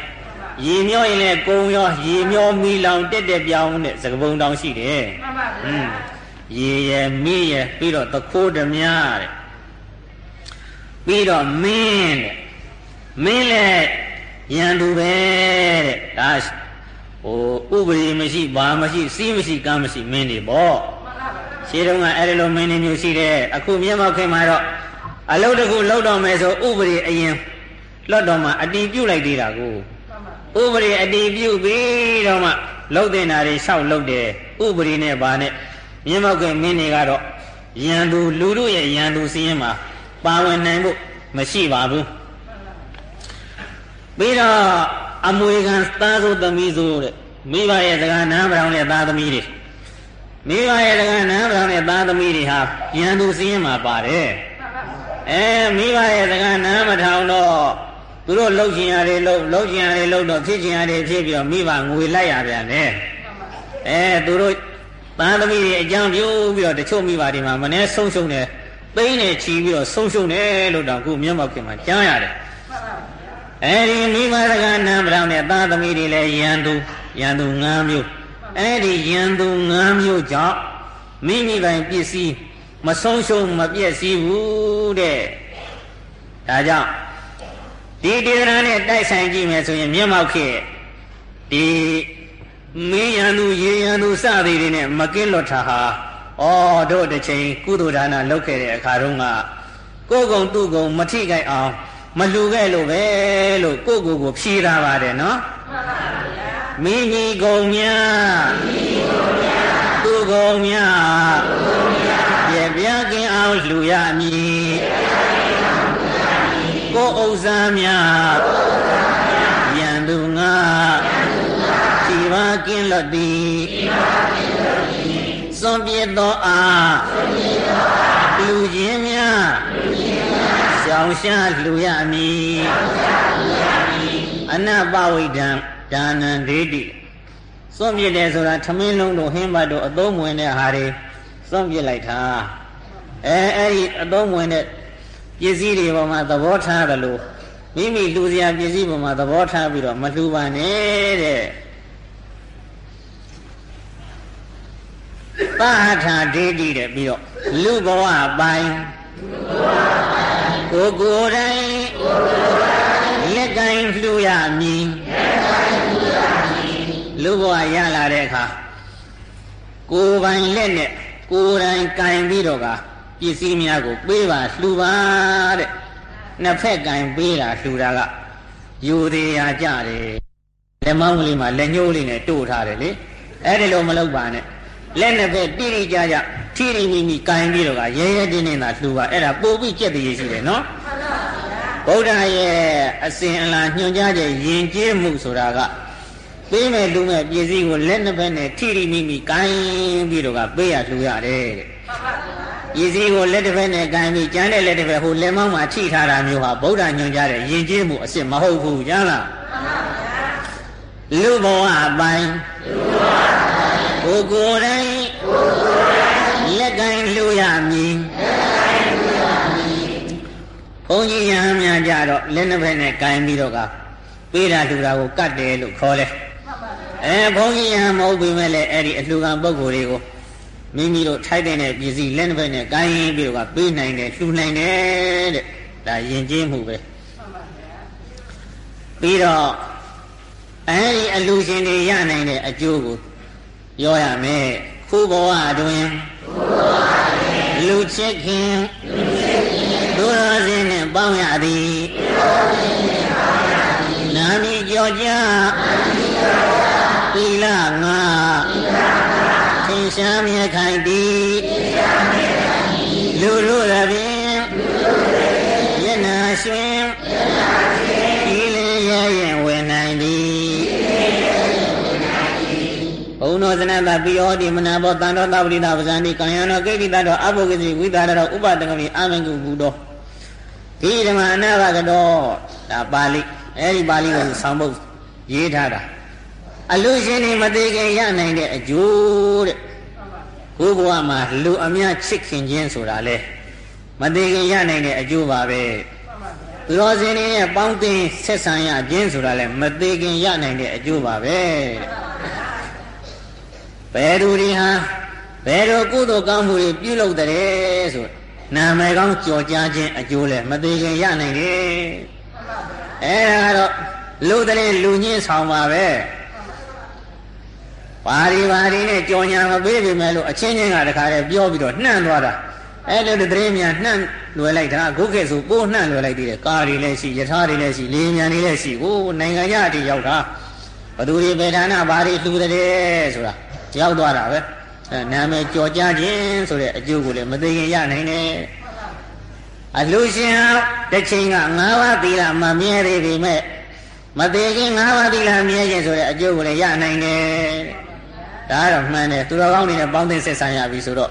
ရေမျောရင်လည်းကုံရောရေမျောမီလောင်တက်တက်ပြောင်းတဲ့သကပုံတောင်ရှိတယ်မှန်ပါဗျာอืมရေရမီးရပြီးတော့သခိုးဓမြတဲ့ပြီးတော့မင်းတဲ့မင်းလည်း ရန်သူပဲတဲ့ဒါဟိုဥပဒေမရှိဘာမရှိစီးမရှိကမ်းမရှိမင်းတွေပေါ့ရှင်းတော့ကအဲ့ဒီလိုမင်းတွေမျိုးရှိတယ်အခုမျက်မှောက်ခင်မှာတော့အလုတ်တကူလောက်တော့မယ်ဆိုဥပဒေအရင်လွတ်တော်မှာအတီးပြုတ်လိုက်သေးတာကိုဥပဒေအတည်ပြုပြီးတော့မှလှုပ်တင်တာတွေရှောက်လှုပ်တယ်ဥပဒေနဲ့ဗာနဲ့မြင်းမောက်ကမင်းတွေကတော့ရန်သူလူတို့ရဲ့ရန်သူစည်းရင်မှာပါဝင်နိုင်ဖို့မရှိပါဘူး ပြီးတော့အမွေခံသားစုသမီးစုတဲ့မိဘရဲ့စကားနားမတော်တဲ့သားသမီးတွေမိဘရဲ့စကားနားမတော်တဲ့သားသမီးတွေဟာရန်သူစည်းရင်မှာပါတယ်အဲမိဘရဲ့စကားနားမထောင်တော့သူတို့လှုပ်ချင်ရတယ်လှုပ်လှုပ်ချင်ရတယ်လှုပ်တော့ဖြစ်ချင်ရတယ်ဖြစ်ပြီးတော့မိဘငွေလိုက်ရပြန်တယ်အဲသူတို့သားသမီးတွေအကြောင်းပြုပြီးတော့တချို့မိဘတွေမှာမနှဲဆုံးရှုံးတယ်သိန်းနဲ့ချီပြီးတော့ဆုံးရှုံးတယ်လို့တော့ခုမျက်မှောက်ခင်မှာကြားရတယ် အဲဒီမိဘစကားနားမတော်တဲ့သားသမီးတွေလည်းရန်သူရန်သူ၅မျိုးအဲဒီရန်သူ၅မျိုးကြောင့်မိမိပိုင်ပစ္စည်းမဆုံးရှုံးမပြည့်စည်ဘူးတဲ့ဒါကြောင့်ဒီတေသနာနဲ့တိုက်ဆိုင်ကြည့်မယ်ဆိုရင်မျက်မှောက်ခေဒီမင်းရန်သူရေရန်သူစသည်တွေနဲ့မကင်းလွတ်တာဟာဩတို့တစ်ချိန်ကုသိုလ်ဒါနလုပ်ခဲ့တဲ့အခါတုန်းကကိုယ်ကုံသူ့ကုံမထိခိုက်အောင် မလှူခဲ့လို့ပဲလို့ကိုယ့်ကိုယ်ကိုဖြေးတာပါတယ်နော်မိမိကုံများသူ့ကုံများပြပြကင်းအောင်လှူရမည်ကိုဥစ္စာများယံသူငါဒီပါကင်းလွတ်သည်စစွန့်ပြစ်သောအားလူချင်းများ ရှောင်ရှားလူရမည်အနပဝိဒံဒါနံဒေတိစွန့်ပြစ်တယ်ဆိုတာထမင်းလုံးတို့ဟင်းဘတ်တို့အသုံးဝင်တဲ့ဟာတွေစွန့်ပြစ်လိုက်တာအဲအဲ့ဒီအသုံးဝင်တဲ့ပစ္စည်းတွေပေါ်မှာသဘောထားတယ်လို့မိမိလူစရာပစ္စည်းပေါ်မှာသဘောထားပြီးတော့မလှူပါနဲ့တဲ့ပါထာဒေတိတဲ့ပြီးတော့လူဘဝပိုင်း ကိုကိုယ်တိုင်လက်ကင်လှူရမည်လူဘဝရလာတဲ့အခါကိုယ်ပိုင်လက်နဲ့ကိုယ်တိုင်ကင်ပြီးတော့ကပစ္စည်းများကိုပေးပါလှူပါတဲ့နှစ်ဖက်ကင်ပေးတာလှူတာကယူသေးရကြတယ်လက်မောင်းကလေးမှာလက်ညှိုးလေးနဲ့တို့ထားတယ်လေအဲ့ဒီလိုမလုပ်ပါနဲ့ လက်နှစ်ဖက်တိတိကျကျထိထိမိမိကင်ပြီးတော့ကရဲရဲတင်းတင်းသာလှူပါအဲ့ဒါပို့ပြီးကြက်တည်ရှိတယ်နော်ဗုဒ္ဓရဲ့အစဉ်အလာညွှန်ကြားချက်ယဉ်ကျေးမှုဆိုတာကပေးမဲ့လူမဲ့ပစ္စည်းကိုလက်နှစ်ဖက်နဲ့ထိထိမိမိကင်ပြီးတော့ကပေးရလှူရတယ်တဲ့ပစ္စည်းကိုလက်တစ်ဖက်နဲ့ကင်ပြီးကျန်တဲ့လက်တစ်ဖက်ဟိုလက်မောင်းမှာထိထားတာမျိုးဟာဗုဒ္ဓညွှန်ကြားတဲ့ယဉ်ကျေးမှုအစ်စ်မဟုတ်ဘူးကြားလားလူဘဝအပိုင်းလူဘဝအပိုင်း ကိုကိုယ်တိုင်ကိုကိုယ်တိုင်လက်ကင်လှူရမည်ဘုန်းကြီးရဟန်းများကြတော့လက်နှစ်ဖက်နဲ့ကင်ပြီးတော့ကပေးတာလှူတာကိုကတ်တယ်လို့ခေါ်တယ်အဲဘုန်းကြီးရဟန်းမဟုတ်ပြီမဲ့လေအဲ့ဒီအလှူခံပုဂ္ဂိုလ်တွေကိုမိမိတို့ထိုက်တဲ့ပစ္စည်းလက်နှစ်ဖက်နဲ့ကိုင်းပြီးတော့ပေးနိုင်တယ်လှူနိုင်တယ်တဲ့ဒါယဉ်ကျေးမှုပဲပြီးတော့အဲဒီအလှူရှင်တွေရနိုင်တဲ့အကျိုးကို ပြောရမယ်ခုဘဝအတွင်းလူချစ်ခင်လူတော်စင်နဲ့ပေါင်းရသည်နာမည်ကြောကြသီလငါသင်ရှားမြဲခိုင်သည်လူလူရပင်ယနာရှင်ဤလင်းရဲရင်ဝင်နိုင်သည် ဘုံတော်သနတပိယောတိမနာဘောတန်တော်သပတိတာပဇာတိကံယနောကိဋ္တိတတော်အဘုဂစီဝိသရတော်ဥပဒကမိအာမင်ကုဘူတော်ဒီဓမ္မအနာဘကတော်ဒါပါဠိအဲဒီပါဠိကိုဆောင်းဖို့ရေးထားတာအလူရှင်တွေမသေးခင်ရနိုင်တဲ့အကျိုးတဲ့ကိုယ်ဘဝမှာလူအများချစ်ခင်ခြင်းဆိုတာလေမသေးခင်ရနိုင်တဲ့အကျိုးပါပဲသူတော်စင်တွေနဲ့ပေါင်းသင်းဆက်ဆံရခြင်းဆိုတာလေမသေးခင်ရနိုင်တဲ့အကျိုးပါပဲ ဘယ်သူတွေဟာဘယ်လိုကုသိုလ်ကောင်းမှုတွေပြုလုပ်တဲ့ဆိုနာမည်ကောင်းကြော်ကြားခြင်းအကျိုးလဲမသေးခင်ရနိုင်တယ်အဲဒါကတော့လူတဲ့လူညင်းဆောင်ပါပဲပါရီပါရီနဲ့ကြော်ညာမပေးပေမဲ့လို့အချင်းချင်းကတခါတည်းပြောပြီးတော့နှံ့သွားတာအဲ့လိုတည်းများနှံ့လွယ်လိုက်တာခုခေတ်ဆိုပိုးနှံ့လွယ်လိုက်သေးတယ်ကားတွေလည်းရှိယထာတွေလည်းရှိလေမြန်တွေလည်းရှိဟိုနိုင်ငံရအတိရောက်တာဘသူတွေဗေဒနာဘာတွေလှူတဲ့ဆိုတာ ရောက်သွားတာပဲအဲနာမည်ကြော်ကြခြင်းဆိုတဲ့အကျိုးကိုလည်းမသိခင်ရနိုင်နဲ့အလှရှင်တစ်ချိန်က၅ပါးသီလမမြဲသေးပေမဲ့မသေးခင်၅ပါးသီလမြဲခြင်းဆိုတဲ့အကျိုးကိုလည်းရနိုင်တယ်ဒါကတော့မှန်တယ်သူတော်ကောင်းတွေနဲ့ပေါင်းသင်းဆက်ဆံရပြီဆိုတော့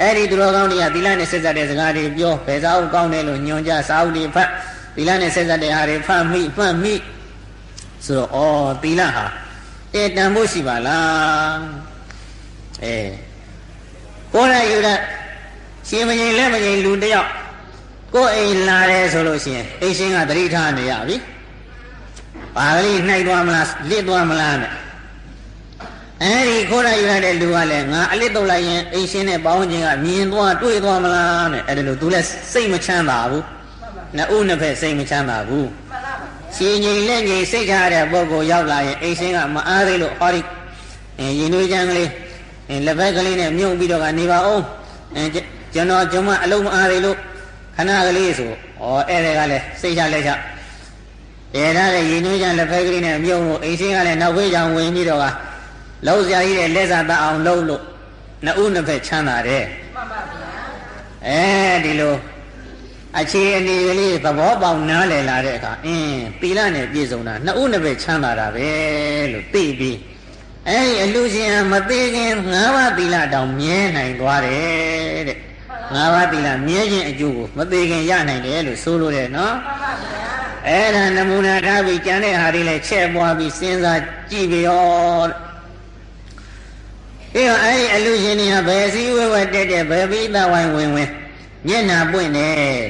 အဲ့ဒီသူတော်ကောင်းတွေကသီလနဲ့ဆက်စပ်တဲ့စကားတွေပြောဘယ်စာအုပ်ကောင်းတယ်လို့ညွှန်ကြစာအုပ်တွေဖတ်သီလနဲ့ဆက်စပ်တဲ့ဟာတွေဖတ်မိမှတ်မိဆိုတော့ဩသီလဟာတည်တန်ဖို့ရှိပါလား အဲကိုယ်ရယူရရှင်မရင်လက်မရင်လူတယောက်ကိုယ်အိမ်လာတယ်ဆိုလို့ရှိရင်အိမ်ရှင်ကတတိထားနေရပြီပါကလေးနှိုက်သွားမလားလစ်သွားမလားနဲ့အဲဒီခိုးရယူရတဲ့လူကလည်းငါအလစ်တုတ်လိုက်ရင်အိမ်ရှင်နဲ့ပေါင်းခြင်းကမြင်သွားတွေ့သွားမလားနဲ့အဲ့ဒါလို့သူလည်းစိတ်မချမ်းသာဘူးနှစ်ဦးနှစ်ဖက်စိတ်မချမ်းသာဘူးရှင်ငိမ်လက်ငိမ်စိတ်ထားတဲ့ပုဂ္ဂိုလ်ရောက်လာရင်အိမ်ရှင်ကမအားသေးလို့ဟောဒီရင်သွေးချမ်းကလေး လက်ဘက်ကလေးနဲ့မြုပ်ပြီးတော့ကနေပါအောင်ကျွန်တော်ကျွန်မအလုံးမအားသေးလို့ခဏကလေးဆိုဩအဲ့ဒါကလည်းစိတ်ချလက်ချတည်ထားတဲ့ရင်သွေးချမ်းလက်ဘက်ကလေးနဲ့မြုပ်လို့အိမ်ရှင်ကလည်းနောက်ဝေးချောင်ဝင်ပြီးတော့ကလောက်စရာကြီးတဲ့လက်စားတအောင်လုံးလို့နှစ်ဦးနှစ်ဖက်ချမ်းသာတယ်မှန်ပါဗျာအဲဒီလိုအခြေအနေကလေးသဘောပေါက်နားလည်လာတဲ့အခါအင်းသီလနဲ့ပြည့်စုံတာနှစ်ဦးနှစ်ဖက်ချမ်းသာတာပဲလို့သိပြီး အဲ့ဒီအလူရှင်မသေးခင်၅ပါးသီလတောင်မြဲနိုင်သွားတယ်တဲ့၅ပါးသီလမြဲခြင်းအကျိုးကိုမသေးခင်ရနိုင်တယ်လို့ဆိုလိုတယ်နော်အဲ့ဒါနမူနာထားပြီးကျန်တဲ့ဟာတွေလည်းချက်ပွားပြီးစဉ်းစားကြည့်ပြီးရောတဲ့အဲ့တော့အဲ့ဒီအလူရှင်တွေကဘယ်စည်းဝဲဝဲတက်တက်ဘယ်ပိသဝိုင်းဝင်ဝင်မျက်နာပွင့်တယ်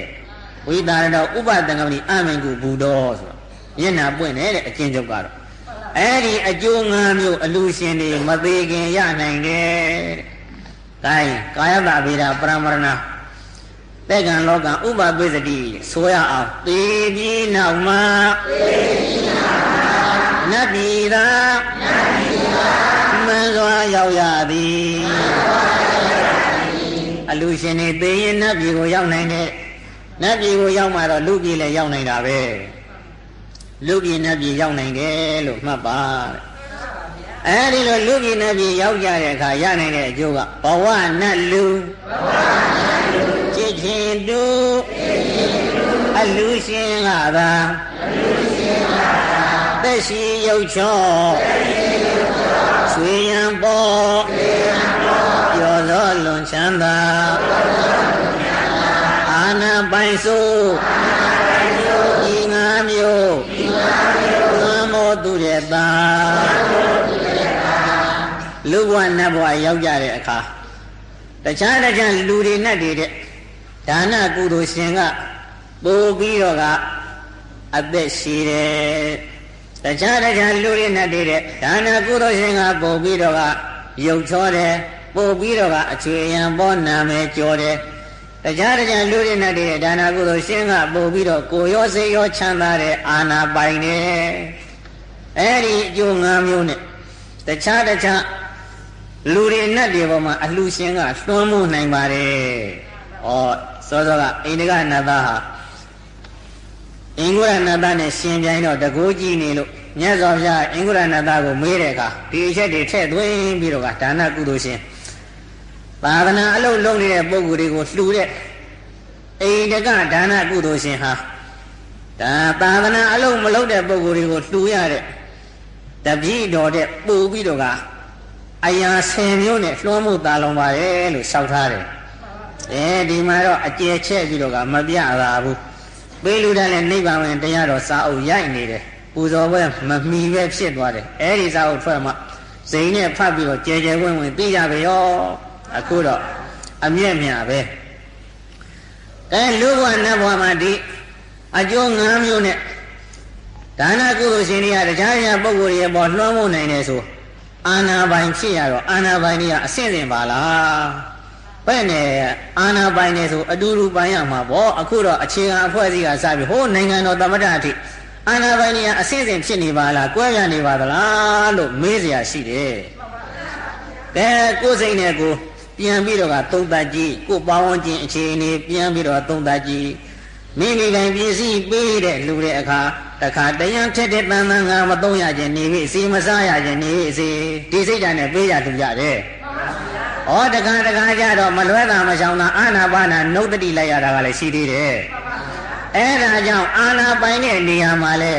ဝိတာရတော်ဥပတံကမဏိအမင်ကုဘူတော်ဆိုတော့မျက်နာပွင့်တယ်တဲ့အကျဉ်းချုပ်ကတော့ အဲ့ဒီအကျိုး၅မျိုးအလူရှင်တွေမသေးခင်ရနိုင်တယ်တဲ့။ဒါကာယတဗေဒပရမရဏတဲ့ကံလောကဥပပိစတိဆိုရအောင်သေပြီးနောက်မှာသေပြီးနောက်မှာနတ်ပြည်သာနတ်ပြည်သာမန်စွာရောက်ရသည်အလူရှင်တွေသေရင်နတ်ပြည်ကိုရောက်နိုင်တဲ့နတ်ပြည်ကိုရောက်မှတော့လူပြည်လည်းရောက်နိုင်တာပဲ လူပြည်နတ်ပြည်ရောက်နိုင်တယ်လို့မှတ်ပါအဲဒီလိုလူပြည်နတ်ပြည်ရောက်ကြတဲ့အခါရနိုင်တဲ့အကျိုးကဘဝနတ်လူဘဝနတ်လူจิตချင်းတူအလူရှင်ကသာအလူရှင်ကသာသက်ရှိရုပ်ချောသက်ရှိရုပ်ချောဆွေရန်ပေါ်ဆွေရန်ပေါ်ပျော်သောလွန်ချမ်းသာပျော်သောလွန်ချမ်းသာအာနာပိုင်ဆိုအာ မောသူရဲ့သာသံမောသူရဲ့သာလူဘဝနတ်ဘဝရောက်ကြတဲ့အခါတခြားတခြားလူတွေနဲ့တွေတဲ့ဒါနကုသိုလ်ရှင်ကပို့ပြီးတော့ကအသက်ရှိတယ်တခြားတခြားလူတွေနဲ့တည်းတဲ့ဒါနကုသိုလ်ရှင်ကပို့ပြီးတော့ကယုတ်ချောတယ်ပို့ပြီးတော့ကအချွေရန်ပေါ်နာမယ်ကြော်တယ်တခြားတခြားလူတွေနဲ့တည်းတဲ့ဒါနကုသိုလ်ရှင်ကပို့ပြီးတော့ကိုရောစိတ်ရောချမ်းသာတဲ့အာနာပိုင်တယ် အဲ့ဒီအကျိုး၅မျိုးနဲ့တခြားတခြားလူတွေနဲ့တွေပေါ်မှာအလှရှင်ကလွှမ်းမိုးနိုင်ပါတယ်။ဩစောစောကအိန္ဒိကနတ်သားဟာအင်္ဂုရနတ်သားနဲ့ရှင်ပြိုင်တော့တကိုးကြည့်နေလို့မြတ်စွာဘုရားအင်္ဂုရနတ်သားကိုမေးတဲ့အခါဒီအချက်တွေထည့်သွင်းပြီးတော့ကဒါနကုသိုလ်ရှင်သာသနာအလုပ်လုပ်နေတဲ့ပုဂ္ဂိုလ်တွေကိုလှူတဲ့အိန္ဒိကဒါနကုသိုလ်ရှင်ဟာဒါသာသနာအလုပ်မလုပ်တဲ့ပုဂ္ဂိုလ်တွေကိုလှူရတဲ့ တပည့်တော်တဲ့ပို့ပြီးတော့ကအရာဆယ်မျိုးနဲ့လွှမ်းမိုးတာလုံးပါတယ်လို့ရှောက်ထားတယ်အဲဒီမှာတော့အကျယ်ချက်ပြီးတော့ကမပြတာဘူးပေးလူတဲ့လည်းနိဗ္ဗာန်ဝင်တရားတော်စာအုပ်ရိုက်နေတယ်ပူဇော်ပွဲမမီပဲဖြစ်သွားတယ်အဲဒီစာအုပ်ထွက်မှဇိမ်နဲ့ဖတ်ပြီးတော့ကြဲကြဲဝင်းဝင်းသိကြပဲရောအခုတော့အမျက်မြပဲအဲလူဘဝနတ်ဘဝမှာဒီအကျိုး၅မျိုးနဲ့ ဒါနကုသိုလ်ရှင်တွေကတရားရပုဂ္ဂိုလ်တွေပေါ်လွှမ်းမိုးနိုင်တယ်ဆိုအာနာပိုင်ဖြစ်ရတော့အာနာပိုင်တွေကအဆင့်ဆင့်ပါလားဘယ်နဲ့အာနာပိုင်နေဆိုအတူတူပိုင်ရမှာပေါ့အခုတော့အခြေခံအဖွဲ့အစည်းကစပြီးဟိုနိုင်ငံတော်သမ္မတအထိအာနာပိုင်နေရအဆင့်ဆင့်ဖြစ်နေပါလားကွဲပြားနေပါသလားလို့မေးစရာရှိတယ်ကဲကိုယ်စိတ်နဲ့ကိုပြန်ပြီးတော့ကသုံးသပ်ကြည့်ကိုပါဝန်ကျင်အခြေအနေပြန်ပြီးတော့သုံးသပ်ကြည့်မိမိတိုင်းပြည်စည်းပေးတဲ့လူတဲ့အခါ တခါတယံထက်တဲ့တန်တန်ငါမသုံးရခြင်းနေပြီစီမစားရခြင်းနေပြီစီဒီစိတ်ဓာတ်နဲ့ပေးရလူရတယ်။ဩတခါတခါကြတော့မလွဲတာမရှောင်တာအာနာပါနာနှုတ်တတိလိုက်ရတာကလည်းရှိသေးတယ်။အဲဒါကြောင့်အာနာပိုင်တဲ့နေရာမှာလဲ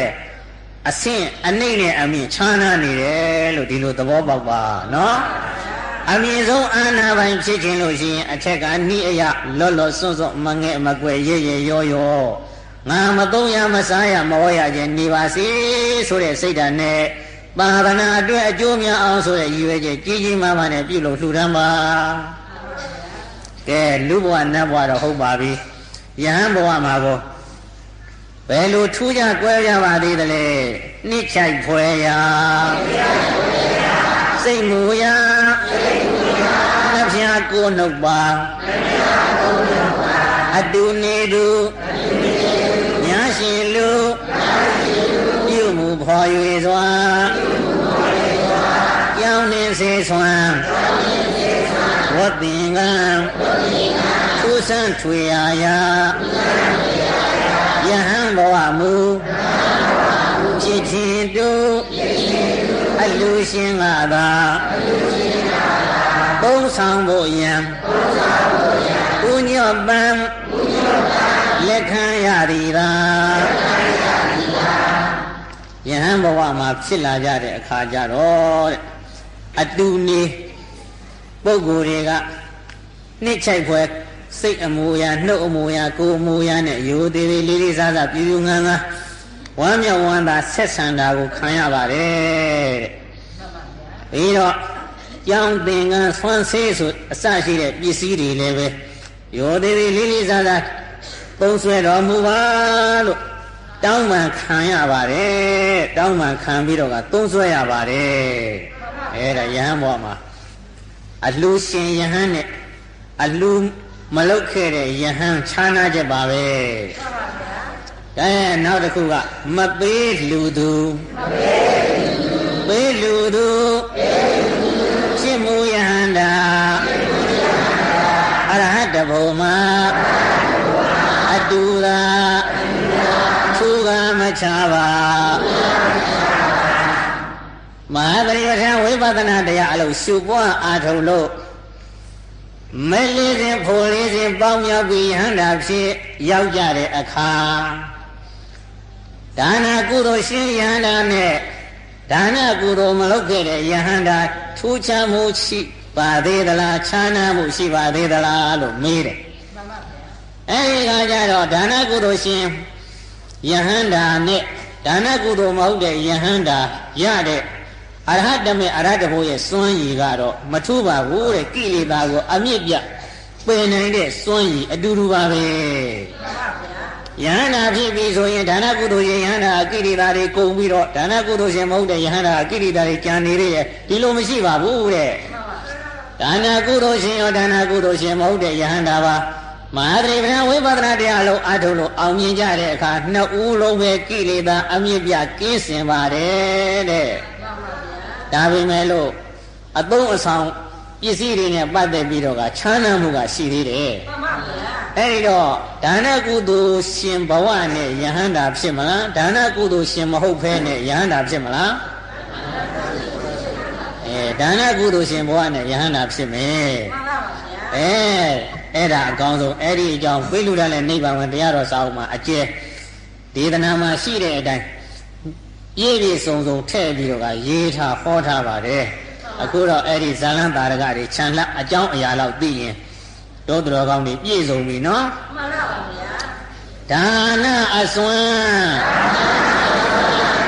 အဆင့်အနှိမ့်နဲ့အမြင့်ခြားနာနေတယ်လို့ဒီလိုသဘောပေါက်ပါနော်။အမြင့်ဆုံးအာနာပိုင်ဖြစ်ခြင်းလို့ရှိရင်အထက်ကနှိအယလော့လော့စွန့်စွန့်မငဲ့မကွယ်ရဲရဲရောရော ငါမသုံးရမစားရမဝရခြင်းနေပါစေဆိုတဲ့စိတ်ဓာတ်နဲ့ပါဒနာအတွက်အကျိုးများအောင်ဆိုတဲ့ရည်ရွယ်ချက်ကြီးကြီးမားမားနဲ့ပြုလုပ်လှူဒန်းပါကဲလူဘဝနတ်ဘဝတော့ဟုတ်ပါပြီယဟန်ဘဝမှာကိုဘယ်လိုထူးခြားကွဲပြားပါသေးသလဲနှစ်ချိုက်ဖွယ်ရာစိတ်မူရာနှဖျားကိုနှုတ်ပါအတူနေသူညာ ရှင်လူပြုမှုဖော်၍စွာကြောင်းနေစေစွာဝတ်တင်ကံသူဆန်းထွေရာယာယဟန်ဘဝမူဖြစ်ခြင်းတို့အလူရှင်ကသာပုံဆောင်ဖို့ယံဥညောပံလက်ခံရ သည်သာယဟန်ဘဝမှာဖြစ်လာကြတဲ့အခါကျတော့တဲ့အတူနေပုဂ္ဂိုလ်တွေကနှစ်ချိုက်ဖွယ်စိတ်အမူအရာနှုတ်အမူအရာကိုယ်အမူအရာနဲ့ရိုသေးသေးလေးလေးစားစားပြူပြူငန်းငန်းဝမ်းမြောက်ဝမ်းသာဆက်ဆံတာကိုခံရပါတယ်တဲ့ပြီးတော့ကြောင်းသင်္ကန်းဆွမ်းဆေးဆိုအစရှိတဲ့ပစ္စည်းတွေလည်းပဲရိုသေးသေးလေးလေးစားစား သုံးဆွဲတော်မူပါလို့တောင်းပန်ခံရပါတယ်တောင်းပန်ခံပြီးတော့ကသုံးဆွဲရပါတယ်အဲ့ဒါယဟန်ဘောမှာအလှရှင်ယဟန်နဲ့အလှမလုတ်ခဲ့တဲ့ယဟန်ခြားနာချက်ပါပဲကဲနောက်တစ်ခုကမပေးလူသူမပေးလူသူရှင်းမူယဟန္တာအရဟတဘုံမှာ အတူသာသူကမချပါမဟာသရိပဋ္ဌာန်ဝိပဿနာတရားအလုံးရှုပွားအားထုတ်လို့မဲလေးစဉ်ဖိုလေးစဉ်ပေါင်းမြောက်ပြီးယဟန္တာဖြစ်ရောက်ကြတဲ့အခါဒါနကုသိုလ်ရှင်ယဟန္တာနဲ့ဒါနကုသိုလ်မလုပ်ခဲ့တဲ့ယဟန္တာထူးခြားမှုရှိပါသေးသလားခြားနားမှုရှိပါသေးသလားလို့မေးတယ် အဲဒီကကြတော့ဒါနကုသိုလ်ရှင်ယဟန္တာနဲ့ဒါနကုသိုလ်မဟုတ်တဲ့ယဟန္တာရတဲ့အရဟတမေအရဟတဘုရဲ့စွမ်းရည်ကတော့မထူးပါဘူးတဲ့ကိလေသာကိုအမြင့်ပြပယ်နိုင်တဲ့စွမ်းရည်အတူတူပါပဲယဟန္တာဖြစ်ပြီဆိုရင်ဒါနကုသိုလ်ရှင်ယဟန္တာကိလေသာတွေကုန်ပြီးတော့ဒါနကုသိုလ်ရှင်မဟုတ်တဲ့ယဟန္တာကိလေသာတွေကြံနေရရဲ့ဒီလိုမရှိပါဘူးတဲ့ဒါနကုသိုလ်ရှင်ရောဒါနကုသိုလ်ရှင်မဟုတ်တဲ့ယဟန္တာပါ မဟာသရိပဏဝိပဿနာတရားလုံးအထုလို့အောင်မြင်ကြတဲ့အခါနှစ်ဦးလုံးပဲကိလေသာအမြင့်ပြကင်းစင်ပါတယ်တဲ့ဒါပေမဲ့လို့အသုံးအဆောင်ပစ္စည်းတွေနဲ့ပတ်သက်ပြီးတော့ကချမ်းသာမှုကရှိသေးတယ်မှန်ပါဗျာအဲ့ဒီတော့ဒါနကုသိုလ်ရှင်ဘဝနဲ့ယဟန္တာဖြစ်မလားဒါနကုသိုလ်ရှင်မဟုတ်ဘဲနဲ့ယဟန္တာဖြစ်မလားအဲဒါနကုသိုလ်ရှင်ဘဝနဲ့ယဟန္တာဖြစ်မယ်မှန်ပါဗျာအဲ အဲ့ဒါအကောင်းဆုံးအဲ့ဒီအကြောင်းပြေလူရတဲ့နိဗ္ဗာန်ဝင်တရားတော်စာအုပ်မှာအကျဲဒေသနာမှာရှိတဲ့အတိုင်းပြည့်ပြည့်စုံစုံထည့်ပြီးတော့ကရေးထားဟောထားပါတယ်အခုတော့အဲ့ဒီဇာလန်းတာရကတွေခြံလှအကြောင်းအရာလောက်သိရင်တို့တော်ကောင်းတွေပြည့်စုံပြီနော်မှန်ပါပါဗျာဒါနအစွမ်း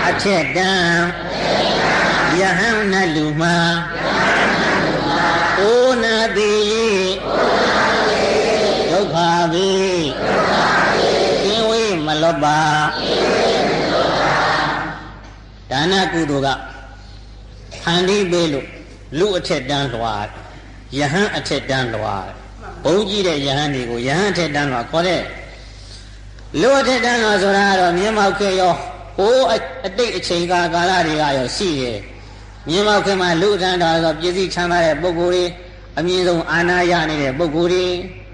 အထက်တန်းယဟန်နလူမှာအို လွတ်ပါဒါနကုသိုလ်ကဖန်တီးပေးလို့လူအထက်တန်းလွှာယဟန်အထက်တန်းလွှာဘုံကြီးတဲ့ယဟန်တွေကိုယဟန်အထက်တန်းလွှာခေါ်တဲ့လူအထက်တန်းလွှာဆိုတာကတော့မြင်းမောက်ခေရောဟိုးအတိတ်အချိန်ကာကာလတွေကရောရှိတယ်မြင်းမောက်ခေမှာလူအထက်တန်းဆိုပြည်စည်းချမ်းသာတဲ့ပုဂ္ဂိုလ်တွေအမြင့်ဆုံးအာဏာရနေတဲ့ပုဂ္ဂိုလ်တွေ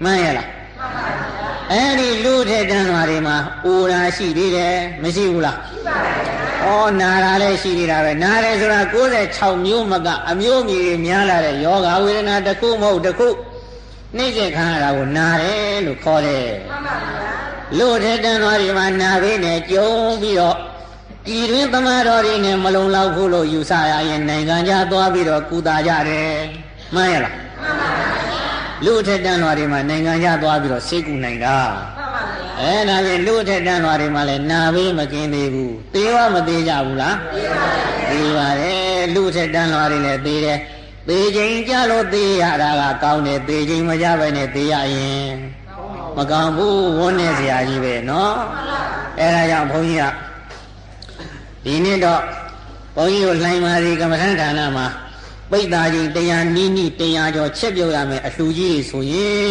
မှန်ရလားမှန်ပါဗျာ အဲ့ဒီလူထက်တန်းလွှာတွေမှာအိုရာရှိသေးတယ်မရှိဘူးလားရှိပါဗျာဩနာတာလည်းရှိသေးတာပဲနာတယ်ဆိုတာ96မျိုးမကအမျိုးမျိုးတွေများလာတဲ့ယောဂဝေဒနာတစ်ခုမဟုတ်တစ်ခုနှိမ့်ဆက်ခံရတာကိုနာတယ်လို့ခေါ်တယ်မှန်ပါဗျာလူထက်တန်းလွှာတွေမှာနာပေးနေကြုံပြီးတော့ဤတွင်သမားတော်တွေနဲ့မလုံလောက်ဘူးလို့ယူဆရရင်နိုင်ငံခြားသွားပြီးတော့ကုသကြတယ်မှန်ရလားမှန်ပါ လူအထက်တန်းလွှာတွေမှာနိုင်ငံရသွားပြီးတော့စိတ်ကူနိုင်တာမှန်ပါဗျာအဲဒါဖြင့်လူအထက်တန်းလွှာတွေမှာလည်းနာဘေးမကင်းသေးဘူးသေရောမသေးကြဘူးလားသေပါဗျာသေပါတယ်လူအထက်တန်းလွှာတွေလည်းသေတယ်သေချိန်ကြလို့သေရတာကကောင်းတယ်သေချိန်မကြပဲနဲ့သေရရင်မကောင်းဘူးဝန်းနေစရာကြီးပဲနော်အဲဒါကြောင့်ဘုန်းကြီးကဒီနေ့တော့ဘုန်းကြီးတို့လှိုင်းမာရီကမ္မထန်ဌာနမှာ ပိတ်သားကြီးတရားနီးနီးတရားကျော်ချက်ပြုတ်ရမယ်အလှကြီးတွေဆိုရင်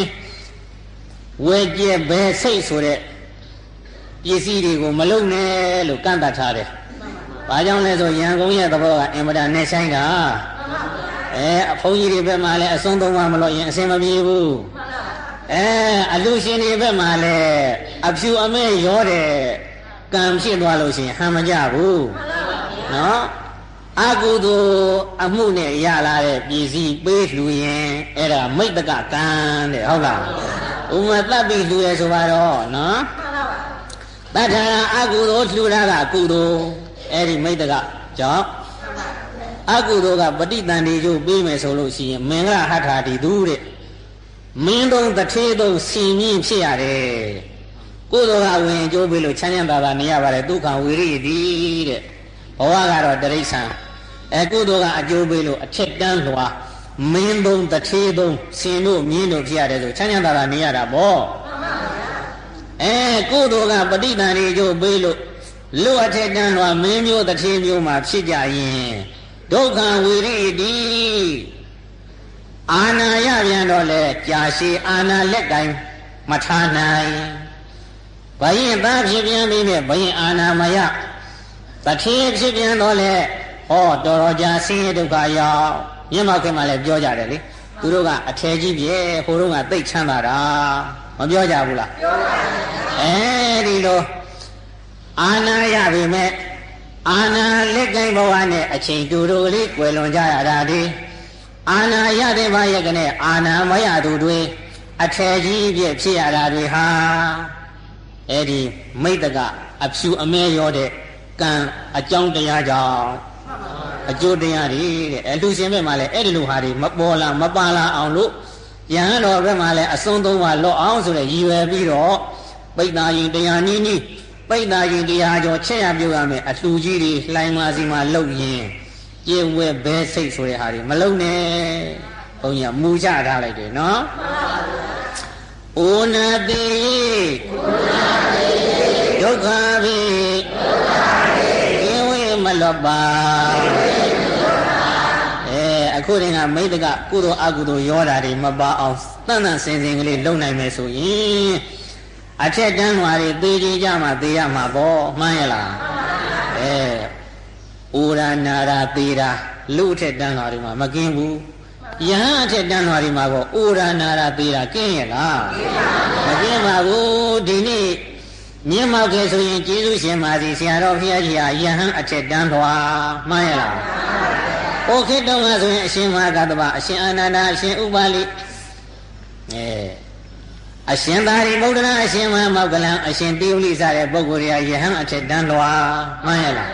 ဝဲကျက်ဘဲစိတ်ဆိုတဲ့ပစ္စည်းတွေကိုမလုံနဲ့လို့ကန့်တတ်ထားတယ်။ဘာကြောင့်လဲဆိုရန်ကုန်ရဲ့သဘောကအင်မတန်နဲ့ဆိုင်တာ။အဲအဖုန်းကြီးတွေဘက်မှာလည်းအစွန်းသုံးပါမလို့ရင်အစင်မပြေဘူး။အဲအလူရှင်တွေဘက်မှာလည်းအဖြူအမဲရောတယ်ကံဖြစ်သွားလို့ရှိရင်ဟန်မကြဘူး။နော် အကုသိုလ်အမှုနဲ့ရလာတဲ့ပြည်စည်းပေးလှူရင်အဲ့ဒါမိတ်တကကံတဲ့ဟုတ်လားဥမသတ်ပြီးလှူရဲဆိုပါတော့နော်တထာအကုသိုလ်လှူတာကကုသိုလ်အဲ့ဒီမိတ်တကကြောင့်အကုသိုလ်ကပဋိသန္ဓေကျိုးပေးမယ်ဆိုလို့ရှိရင်မင်္ဂလဟထာတိသူတဲ့မင်းသုံးတထေးသုံးစီမြင့်ဖြစ်ရတယ်ကုသိုလ်ကဝင်ကျိုးပေးလို့ချမ်းချမ်းသာသာနေရပါတယ်ဒုက္ခဝိရိယတိတဲ့ဘဝကတော့တရိษံ အဲကုသိုလ်ကအကျိုးပေးလို့အထက်တန်းလွှာမင်းသုံးတထေးသုံးစင်တို့မြင်းတို့ဖြစ်ရတယ်ဆိုချမ်းချမ်းသာသာနေရတာပေါ့အဲကုသိုလ်ကပဋိသန္ဓေကျိုးပေးလို့လူအထက်တန်းလွှာမင်းမျိုးတထေးမျိုးမှာဖြစ်ကြရင်ဒုက္ခဝိရိယတိအာနာရပြန်တော့လေကြာရှည်အာနာလက်ကင်မထားနိုင်ဘယင်သားဖြစ်ပြန်ပြီးမြဲဘယင်အာနာမယတထေးဖြစ်ပြန်တော့လေ ဟောတော်တော်ကြာဆင်းရဲဒုက္ခရောက်မြင့်မောက်ခင်မှလည်းပြောကြတယ်လေသူတို့ကအထယ်ကြီးပြဲဟိုတုန်းကသိတ်ချမ်းသာတာမပြောကြဘူးလားပြောပါဘူးအဲဒီလိုအာနာရပြီမဲ့အာနာလက်ကိုင်းဘဝနဲ့အချိန်တူတူလေးကွယ်လွန်ကြရတာဒီအာနာရတဲ့ဘာရဲ့ကနဲ့အာနာမရသူတွေအထယ်ကြီးပြည့်ဖြစ်ရတာတွေဟာအဲ့ဒီမိတ္တကအဖြူအမဲရောတဲ့ကံအကြောင်းတရားကြောင့် အကျိုးတရားတွေတဲ့အလူရှင်ဘက်မှာလည်းအဲ့ဒီလိုဟာတွေမပေါ်လာမပါလာအောင်လို့ယဟန်တော်ဘက်မှာလည်းအစွန်းသုံးပါလော့အောင်ဆိုတဲ့ရည်ရွယ်ပြီးတော့ပိဋ္ဌာယင်တရားနည်းနည်းပိဋ္ဌာယင်တရားကျော်ချက်ရပြုတ်ရမယ်အလှကြီးတွေလှိုင်းမာစီမှာလှုပ်ရင်ကျေဝဲဘဲစိတ်ဆိုတဲ့ဟာတွေမလုံနဲ့ဘုန်းကြီးကမူချထားလိုက်တယ်နော်ဩနာတိဒုက္ခပိဒုက္ခပိကိဝေမ လောပါအဲအခုတည်းကမိတ္တကကုသိုလ်အကုသိုလ်ရောတာတွေမပါအောင်တန်တန်စင်စင်ကလေးလုံနိုင်မယ်ဆိုရင်အထက်တန်းလွာတွေသေကြကြမှသေရမှာပေါ့မှန်းရလားအဲဩရနာရာသေတာလူအထက်တန်းလွာတွေမှာမကင်းဘူးယဟန်အထက်တန်းလွာတွေမှာပေါ့ဩရနာရာသေတာကင်းရလားမကင်းပါဘူးဒီနေ့ မြင့်မောက်ခဲ့ဆိုရင်ကျေးဇူးရှင်ပါစီဆရာတော်ဘုရားကြီးဟာယဟန်အထက်တန်းလွာမှန်းရလားဩခေတုံးကဆိုရင်အရှင်မဟာကတ္တဗအရှင်အာနန္ဒာအရှင်ဥပါလိအဲအရှင်သာရိပုတ္တရာအရှင်မမောက္ကလံအရှင်တိဥလိစတဲ့ပုဂ္ဂိုလ်တွေကယဟန်အထက်တန်းလွာမှန်ရလား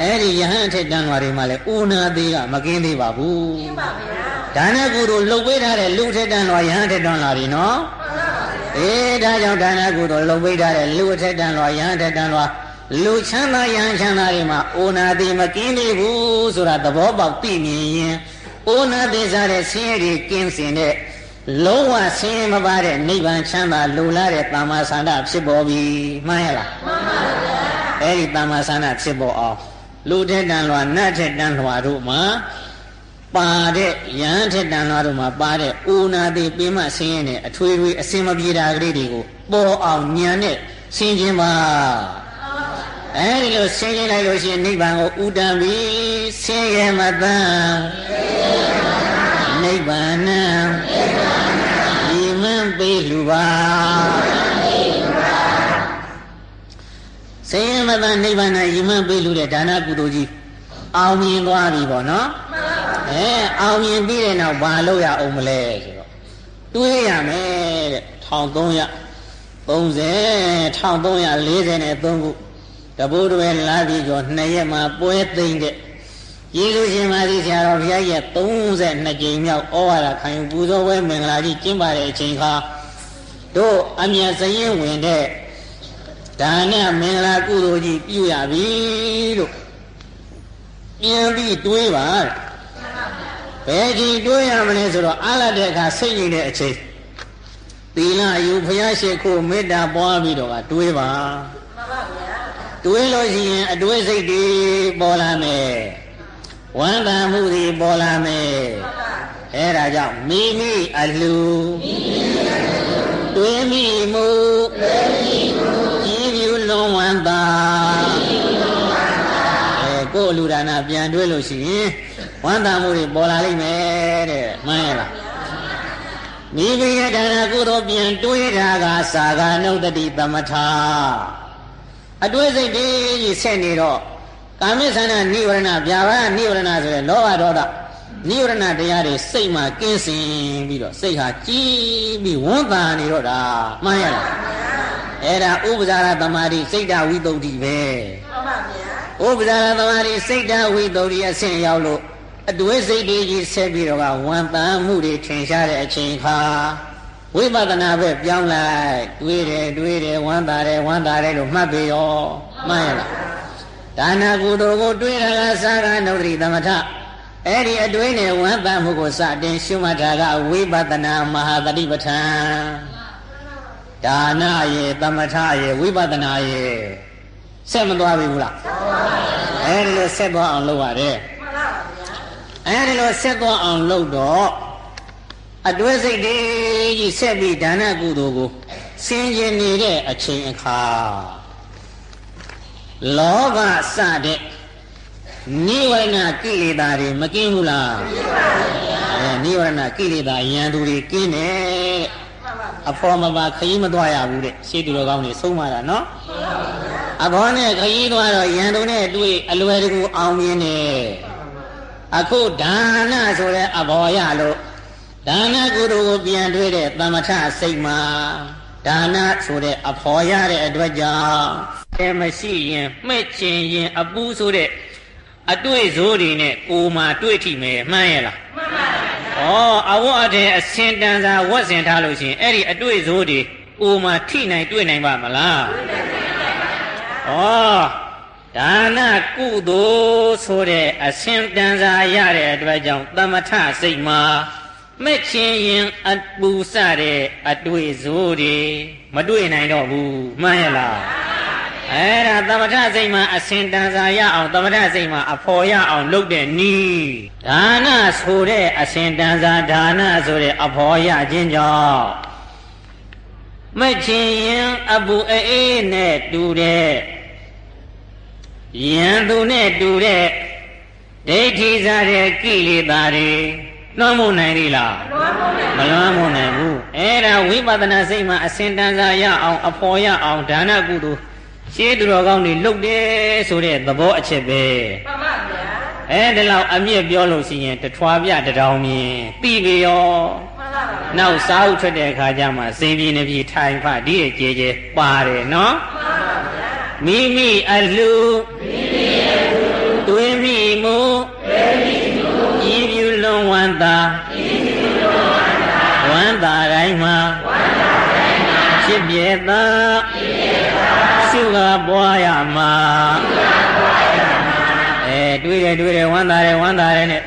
အဲ့ဒီယဟန်အထက်တန်းလွာတွေမှာလဲဥနာသေးကမကင်းသေးပါဘူးကင်းပါဗျာဒါနကုသိုလ်လှုပ်ပေးထားတဲ့လူအထက်တန်းလွာယဟန်အထက်တန်းလွာတွေနော် အေးဒါကြောင့်ဒါနကုသိုလ်လှုပ်ပေးထားတဲ့လူအထက်တန်းလွာယဟန်အထက်တန်းလွာလူချမ်းသာယဟန်ချမ်းသာတွေမှာအိုနာသေးမကင်းသေးဘူးဆိုတာသဘောပေါက်သိမြင်ရင်အိုနာသေးစားတဲ့ဆင်းရဲတွေကင်းစင်တဲ့လုံးဝဆင်းရဲမပါတဲ့နိဗ္ဗာန်ချမ်းသာလိုလားတဲ့တမ္မာဆန္ဒဖြစ်ပေါ်ပြီမှန်ရလားမှန်ပါဗျာအဲ့ဒီတမ္မာဆန္ဒဖြစ်ပေါ်အောင်လူထက်တန်လွာနတ်ထက်တန်လွာတို့မှာ ပါတဲ့ယဟန်ထက်တန်လွာတို့မှာပါတဲ့အိုနာတိပြင်းမဆင်းရဲတဲ့အထွေထွေအစင်မပြေတာကလေးတွေကိုပေါ်အောင်ညံနဲ့ဆင်းခြင်းပါအဲဒီလိုဆင်းခြင်းလိုက်လို့ရှိရင်နိဗ္ဗာန်ကိုဥတံပြီးဆင်းရဲမတန်နိဗ္ဗာန်မန်းပေးလူပါစေယမတန်နိဗ္ဗာန်ယမန်းပေးလူတဲ့ဒါနကုသိုလ်ကြီးအောင်မြင်သွားပြီပေါ့နော် အဲအောင်မြင်ပြီးတဲ့နောက်ဘာလုပ်ရအောင်မလဲဆိုတော့တွေးရမယ်တဲ့1300 30 1343ခုတဘိုးတွေလာပြီးတော့2ရက်မှာပွဲသိမ့်တဲ့ယေရှုရှင်မာသီဆရာတော်ဘုရားရဲ့32ကြိမ်မြောက်ဩဝါဒခံယူပူဇော်ပွဲမင်္ဂလာကြီးကျင်းပတဲ့အချိန်ခါတို့အမြတ်စရင်ဝင်တဲ့ဒါနမင်္ဂလာကုသိုလ်ကြီးပြုရပြီလို့ပြန်ပြီးတွေးပါ ဘယ်ကြီးတွေးရမလဲဆိုတော့အားလတဲ့အခါစိတ်ငြိမ်တဲ့အချိန်သီလယူဘုရားရှိခိုးမေတ္တာပွားပြီးတော့ကတွေးပါမှန်ပါဗျာတွေးလို့ရှိရင်အတွေးစိတ်တွေပေါ်လာမယ်ဝမ်းသာမှုတွေပေါ်လာမယ်အဲဒါကြောင့်မိမိအလှတွေးမိမှုကြီးပြူလုံးဝမ်းသာအဲကိုယ်လူဒါနာပြန်တွေးလို့ရှိရင် ဝမ်းသာမှုတွေပေါ်လာလိမ့်မယ်တဲ့မှန်ရဲ့လားမိမိရဲ့ဒါနာကုသိုလ်ပြန်တွေးတာကသာဂနုတ္တိသမထာအတွေးစိတ်တွေကြီးဆက်နေတော့ကာမိသန္ဓနိဝရဏဗျာပါနိဝရဏဆိုရယ်လောဘဒေါသနိဝရဏတရားတွေစိတ်မှာကင်းစင်ပြီးတော့စိတ်ဟာကြည်ပြီးဝန်တာနေတော့တာမှန်ရလားအဲ့ဒါဥပဇာရသမာဓိစိတ်ဓာဝိတုဒ္ဓိပဲမှန်ပါဗျာဥပဇာရသမားတွေစိတ်ဓာဝိသုဒ္ဓိအဆင့်ရောက်လို့ အတွေ့စိတ်တွေကြီးဆက်ပြီးတော့ကဝန်တန်မှုတွေထင်ရှားတဲ့အချိန်ခါဝိပဿနာပဲပြောင်းလိုက်တွေးတယ်တွေးတယ်ဝမ်းသာတယ်ဝမ်းသာတယ်လို့မှတ်ပြီးရောမှန်ရလားဒါနာကုသိုလ်ကိုတွေးတာကသာကနုဒ္ဓိသမထအဲ့ဒီအတွေးနဲ့ဝမ်းသာမှုကိုစတင်ရှုမှတ်တာကဝိပဿနာမဟာတတိပဋ္ဌာန်ဒါနရေသမထရေဝိပဿနာရေဆက်မသွားပြီဘူးလားအဲ့ဒီလိုဆက်သွားအောင်လုပ်ရတယ် အဲဒီလိုဆက်သွားအောင်လုပ်တော့အတွဲစိတ်တွေကြီးဆက်ပြီးဒါနကုသိုလ်ကိုစင်ကျင်နေတဲ့အချိန်အခါလောဘစတဲ့နိဝရဏကိလေသာတွေမကင်းဘူးလားအဲနိဝရဏကိလေသာယံသူတွေကင်းတယ်အဖော်မပါခရီးမသွားရဘူးတဲ့ရှေးသူတော်ကောင်းတွေဆုံးမတာနော်အဖော်နဲ့ခရီးသွားတော့ယံသူနဲ့တွေ့အလွယ်တကူအောင်မြင်တယ် အခုဒါနဆိုတဲ့အဘောရလို့ဒါနကုသိုလ်ကိုပြန်တွေ့တဲ့သမထစိတ်မှာဒါနဆိုတဲ့အဖော်ရတဲ့အတွက်ကြောင့်အဲမရှိရင်မှဲ့ချင်ရင်အပူးဆိုတဲ့အတွေ့စိုးတွေနဲ့ကိုမှတွေ့ထိမယ်မှန်းရလားမှန်ပါဗျာဩအဝတ်အထည်အစင်တန်စာဝတ်ဆင်ထားလို့ရှိရင်အဲ့ဒီအတွေ့စိုးတွေကိုမှထိနိုင်တွေ့နိုင်ပါမလားတွေ့နိုင်ပါဗျာဩ ဒါနကုသိုလ်ဆိုတဲ့အစင်တန်စာရတဲ့အတွက်ကြောင့်သမထစိတ်မှာမဲ့ချင်းရင်အပူစတဲ့အတွေ့စိုးတွေမတွေ့နိုင်တော့ဘူးမှန်ရလားအဲ့ဒါသမထစိတ်မှာအစင်တန်စာရအောင်သမထစိတ်မှာအဖော်ရအောင်လုပ်တဲ့နီးဒါနဆိုတဲ့အစင်တန်စာဒါနဆိုတဲ့အဖော်ရခြင်းကြောင့်မဲ့ချင်းရင်အပူအေးနဲ့တူတဲ့ ယံသူနဲ့တူတဲ့ဒိဋ္ဌိစားတဲ့ကိလေသာတွေလွှမ်းမိုးနိုင်သေးလားမလွှမ်းမိုးနိုင်ဘူးအဲ့ဒါဝိပဿနာစိတ်မှာအစင်တန်စာရအောင်အဖော်ရအောင်ဒါနကုသိုလ်ရှင်းသူတော်ကောင်းတွေလုတ်တယ်ဆိုတဲ့သဘောအချက်ပဲမှန်ပါဗျာအဲ့ဒါလောက်အမြင့်ပြောလို့ရှိရင်တထွာပြတတောင်မြင်သိပြီရောမှန်ပါဗျာနောက်စားဥထွက်တဲ့အခါကျမှစင်ပြေနေပြီထိုင်ဖဒီရဲ့ကြဲကြဲပါတယ်နော်မှန်ပါဗျာ မိမိအလှမိမိအလှတွေးမိမှုတွေးမိမှုဤပြုလုံးဝန္တာဤပြုလုံးဝန္တာဝန္တာတိုင်းမှာဝန္တာတိုင်းမှာဖြစ်ပြသောဖြစ်ပြသောရှုကပွားရမှာရှုကပွားရမှာအဲတွေးတယ်တွေးတယ်ဝန္တာတယ်ဝန္တာတယ်နဲ့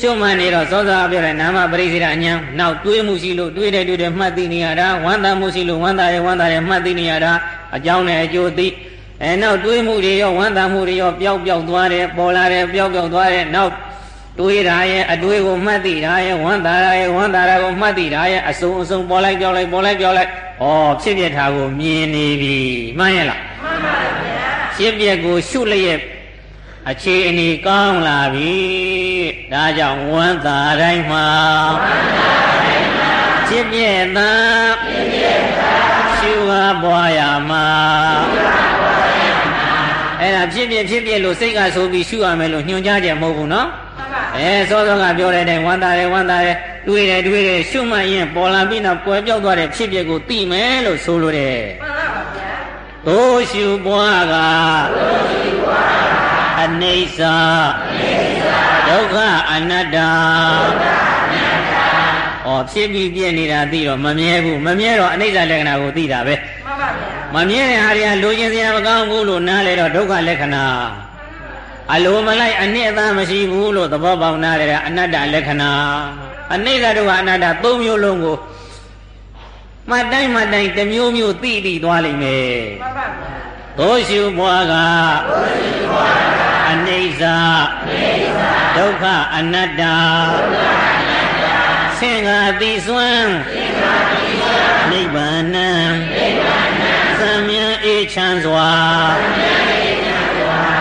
ရှုမှန်နေတော့စောစောပြောတဲ့နာမပရိစ္ဆေဒအညာနောက်တွေးမှုရှိလို့တွေးတယ်တွေးတယ်မှတ်သိနေရတာဝန္တာမှုရှိလို့ဝန္တာတယ်ဝန္တာတယ်မှတ်သိနေရတာအကြောင်းနဲ့အကျိုးသိ အဲနောက်တွေးမှုတွေရောဝမ်းသာမှုတွေရောပျောက်ပျောက်သွားတယ်ပေါ်လာတယ်ပျောက်ပျောက်သွားတယ်နောက်တွေးတာရဲ့အတွေးကိုမှတ်သိတာရဲ့ဝမ်းသာတာရဲ့ဝမ်းသာတာကိုမှတ်သိတာရဲ့အစုံအစုံပေါ်လိုက်ပြောက်လိုက်ပေါ်လိုက်ပြောက်လိုက်ဩဖြစ်ပြတာကိုမြင်နေပြီမှန်ရဲ့လားမှန်ပါဗျာဖြစ်ပြကိုရှုလျက်အခြေအနေကောင်းလာပြီဒါကြောင့်ဝမ်းသာတိုင်းမှာဝမ်းသာတိုင်းမှာဖြစ်ပြတာဖြစ်ပြတာရှုဟာပွားရမှာရှုဟာ အဲ့ဒါဖြစ်ဖြစ်ဖြစ်ဖြစ်လို့စိတ်ကဆိုပြီးရှုရမယ်လို့ညွှန်ကြားကြမဟုတ်ဘူးနော်အဲစောစောကပြောတဲ့အတိုင်းဝမ်းသာတယ်ဝမ်းသာတယ်တွေးတယ်တွေးတယ်ရှုမှတ်ရင်ပေါ်လာပြီးတော့ကွယ်ပြောက်သွားတဲ့ဖြစ်ဖြစ်ကိုသိမယ်လို့ဆိုလိုတယ်မှန်ပါဗျာသို့ရှုပွားကသို့ရှုပွားကအနိစ္စအနိစ္စဒုက္ခအနတ္တဒုက္ခအနတ္တ ဩဖြစ်ပြီးပြည့်နေတာသိတော့မမြဲဘူးမမြဲတော့အနိစ္စလက္ခဏာကိုသိတာပဲမှန်ပါဗျာမမြဲတဲ့ဟာတွေကလိုချင်စရာမကောင်းဘူးလို့နားလေတော့ဒုက္ခလက္ခဏာအလိုမလိုက်အနစ်အသားမရှိဘူးလို့သဘောပေါက်နားလေတာအနတ္တလက္ခဏာအနိစ္စဒုက္ခအနတ္တသုံးမျိုးလုံးကိုမှတ်တိုင်းမှတ်တိုင်းတစ်မျိုးမျိုးသိသိသွားလိမ့်မယ်မှန်ပါဗျာဒုရှုဘွားကဒုရှုဘွားကအနိစ္စအနိစ္စဒုက္ခအနတ္တဒုက္ခအနတ္တ ဆင်္ဃာတိစွမ်းဆင်္ဃာတိစွမ်းနိဗ္ဗာန်နိဗ္ဗာန်သံမြံအေးချမ်းစွာ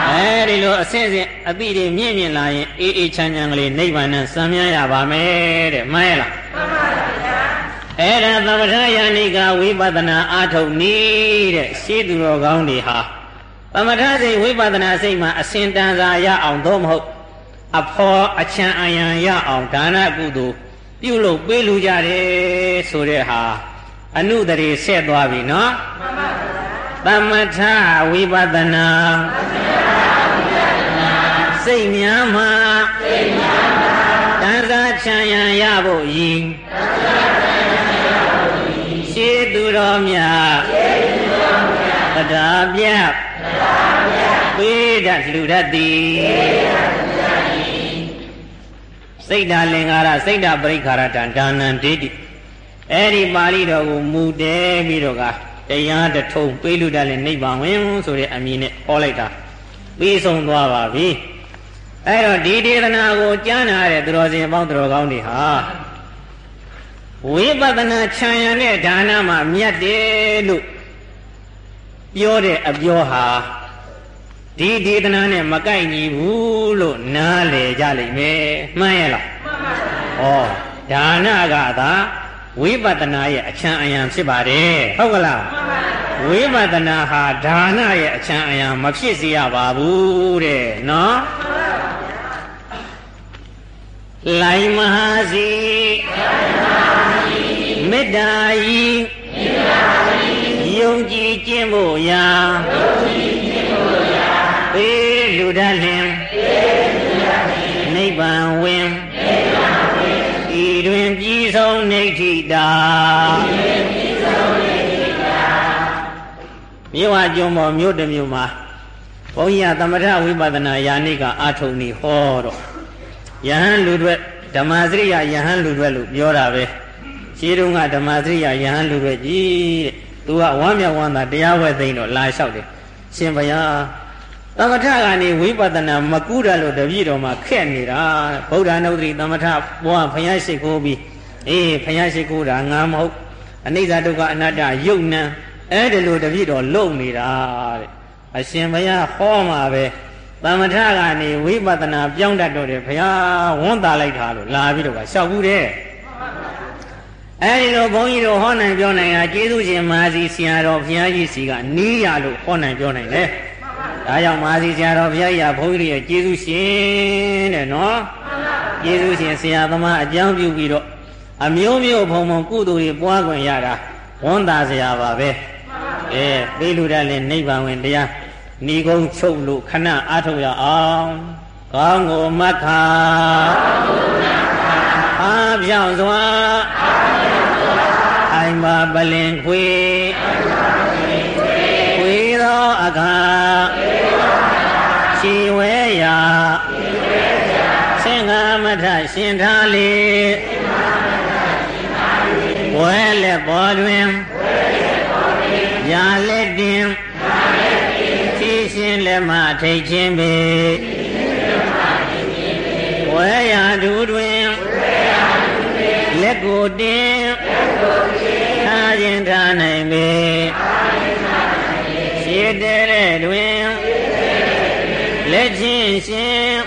အဲဒီလိုအစဉ်စဉ်အတိတွေမြင့်မြင့်လာရင်အေးအေးချမ်းချမ်းကလေးနိဗ္ဗာန်နဲ့စံမြန်းရပါမယ်တဲ့မှန်ရဲ့လားမှန်ပါဗျာအဲ့ဒါသမထယာနိကဝိပဿနာအာထုတ်နေတဲ့ရှေးသူတော်ကောင်းတွေဟာသမထစိတ်ဝိပဿနာစိတ်မှာအစဉ်တန်စာရအောင်သို့မဟုတ်အဖော်အချံအယံရအောင်ဒါနကုသိုလ် ပြုလုပ်ပေးလူကြတယ်ဆိုတဲ့ဟာအနုတရေဆက်သွားပြီနော်မှန်ပါဗျာသမထဝိပဿနာသမထဝိပစိတ်များမှာစိတ်များမှာတန်ခါချမ်းရန်ရဖို့ယင်တန်ခါချမ်းရန်ရဖို့ယင်ရှေးသူတော်များရှေးသူတော်များတရားပြတရားပြပေးတတ်လူတတ်သည်ပေးတတ်လူတတ်သည် စိတ်ဓာလင်္ကာရစိတ်ဓာပရိခါရတံဒါနံဒိဋ္ဌိအဲ့ဒီပါဠိတော်ကိုမူတဲပြီးတော့ကတရားတထုံပေးလူတတ်လည်းနိဗ္ဗာန်ဝင်ဆိုတဲ့အမည်နဲ့ဟောလိုက်တာပြီးဆုံးသွားပါပြီအဲ့တော့ဒီဒေသနာကိုကြားနာတဲ့သူတော်စင်အပေါင်းသူတော်ကောင်းတွေဟာဝိပဿနာခြံရံတဲ့ဒါနမှာမြတ်တယ်လို့ပြောတဲ့အပြောဟာ ဒီဒေသနာနဲ့မကိုက်ညီဘူးလို့နားလေကြလိမ့်မယ်မှန်ရဲ့လားမှန်ပါပါဩဒါနကသာဝိပဿနာရဲ့အချမ်းအယံဖြစ်ပါတယ်ဟုတ်ကလားမှန်ပါဝိပဿနာဟာဒါနရဲ့အချမ်းအယံမဖြစ်စေရပါဘူးတဲ့နော်လိုင်မဟာစီမေတ္တာဤယုံကြည်ခြင်းဖို့ရာ ပေလူဒလင်နိဗ္ဗာန်ဝင်ဤတွင်ပြည်ဆုံးနေထိတာမြို့ဝကျွန်းပေါ်မြို့တစ်မြို့မှာဘုန်းကြီးကသမထဝိပဿနာယာနိကအာထုံနေဟောတော့ယဟန်လူတွေဓမ္မစရိယယဟန်လူတွေလို့ပြောတာပဲရှင်းတုန်းကဓမ္မစရိယယဟန်လူတွေကြီးတဲ့သူကဝမ်းမြောက်ဝမ်းသာတရားဝဲသိမ့်တော့လာလျှောက်တယ်ရှင်ဘုရား သမထကနေဝိပဿနာမကူရလို့တပည့်တော်မှာခက်နေတာဗုဒ္ဓနုဒ္ဓိသမထဘွားဘုရားရှိခိုးပြီးအေးဘုရားရှိခိုးတာငါမဟုတ်အနိစ္စဒုက္ခအနတ္တယုတ်နံအဲ့ဒီလိုတပည့်တော်လုံနေတာတဲ့အရှင်ဘုရားဟောမှာပဲသမထကနေဝိပဿနာပြောင်းတတ်တော့တယ်ဘုရားဝန်တာလိုက်တာလို့လာပြီးတော့ကလျှောက်ဘူးတဲ့အဲဒီလိုဘုန်းကြီးတို့ဟောနိုင်ပြောနိုင်တာကျေးဇူးရှင်မဟာစီဆရာတော်ဘုရားကြီးစီကနီးရလို့ဟောနိုင်ပြောနိုင်တယ် ဒါကြောင့်မဟာစီဆရာတော်ဘုရားကြီးကဘုန်းကြီးရဲ့ကျေးဇူးရှင်တဲ့နော်ကျေးဇူးရှင်ဆရာသမားအကြောင်းပြုပြီးတော့အမျိုးမျိုးဘုံဘုံကုသိုလ်တွေပွားခွင့်ရတာဝန်တာစရာပါပဲအဲသိလူတတ်လည်းနိဗ္ဗာန်ဝင်တရားဏီကုံချုပ်လို့ခဏအားထုတ်ရအောင်ကောင်းကိုမခါအားပြောင်းစွာအိမ်ပါပလင်ခွေခွေသောအခါ ရှင်ထားလေဝဲလက်ပေါ်တွင်ရာလက်တင်ရှင်လက်မထိတ်ခြင်းပေဝဲရာဒူတွင်လက်ကိုတင်ထားခြင်းထားနိုင်ပေရှည်တဲ့တွင်လက်ချင်းရှင်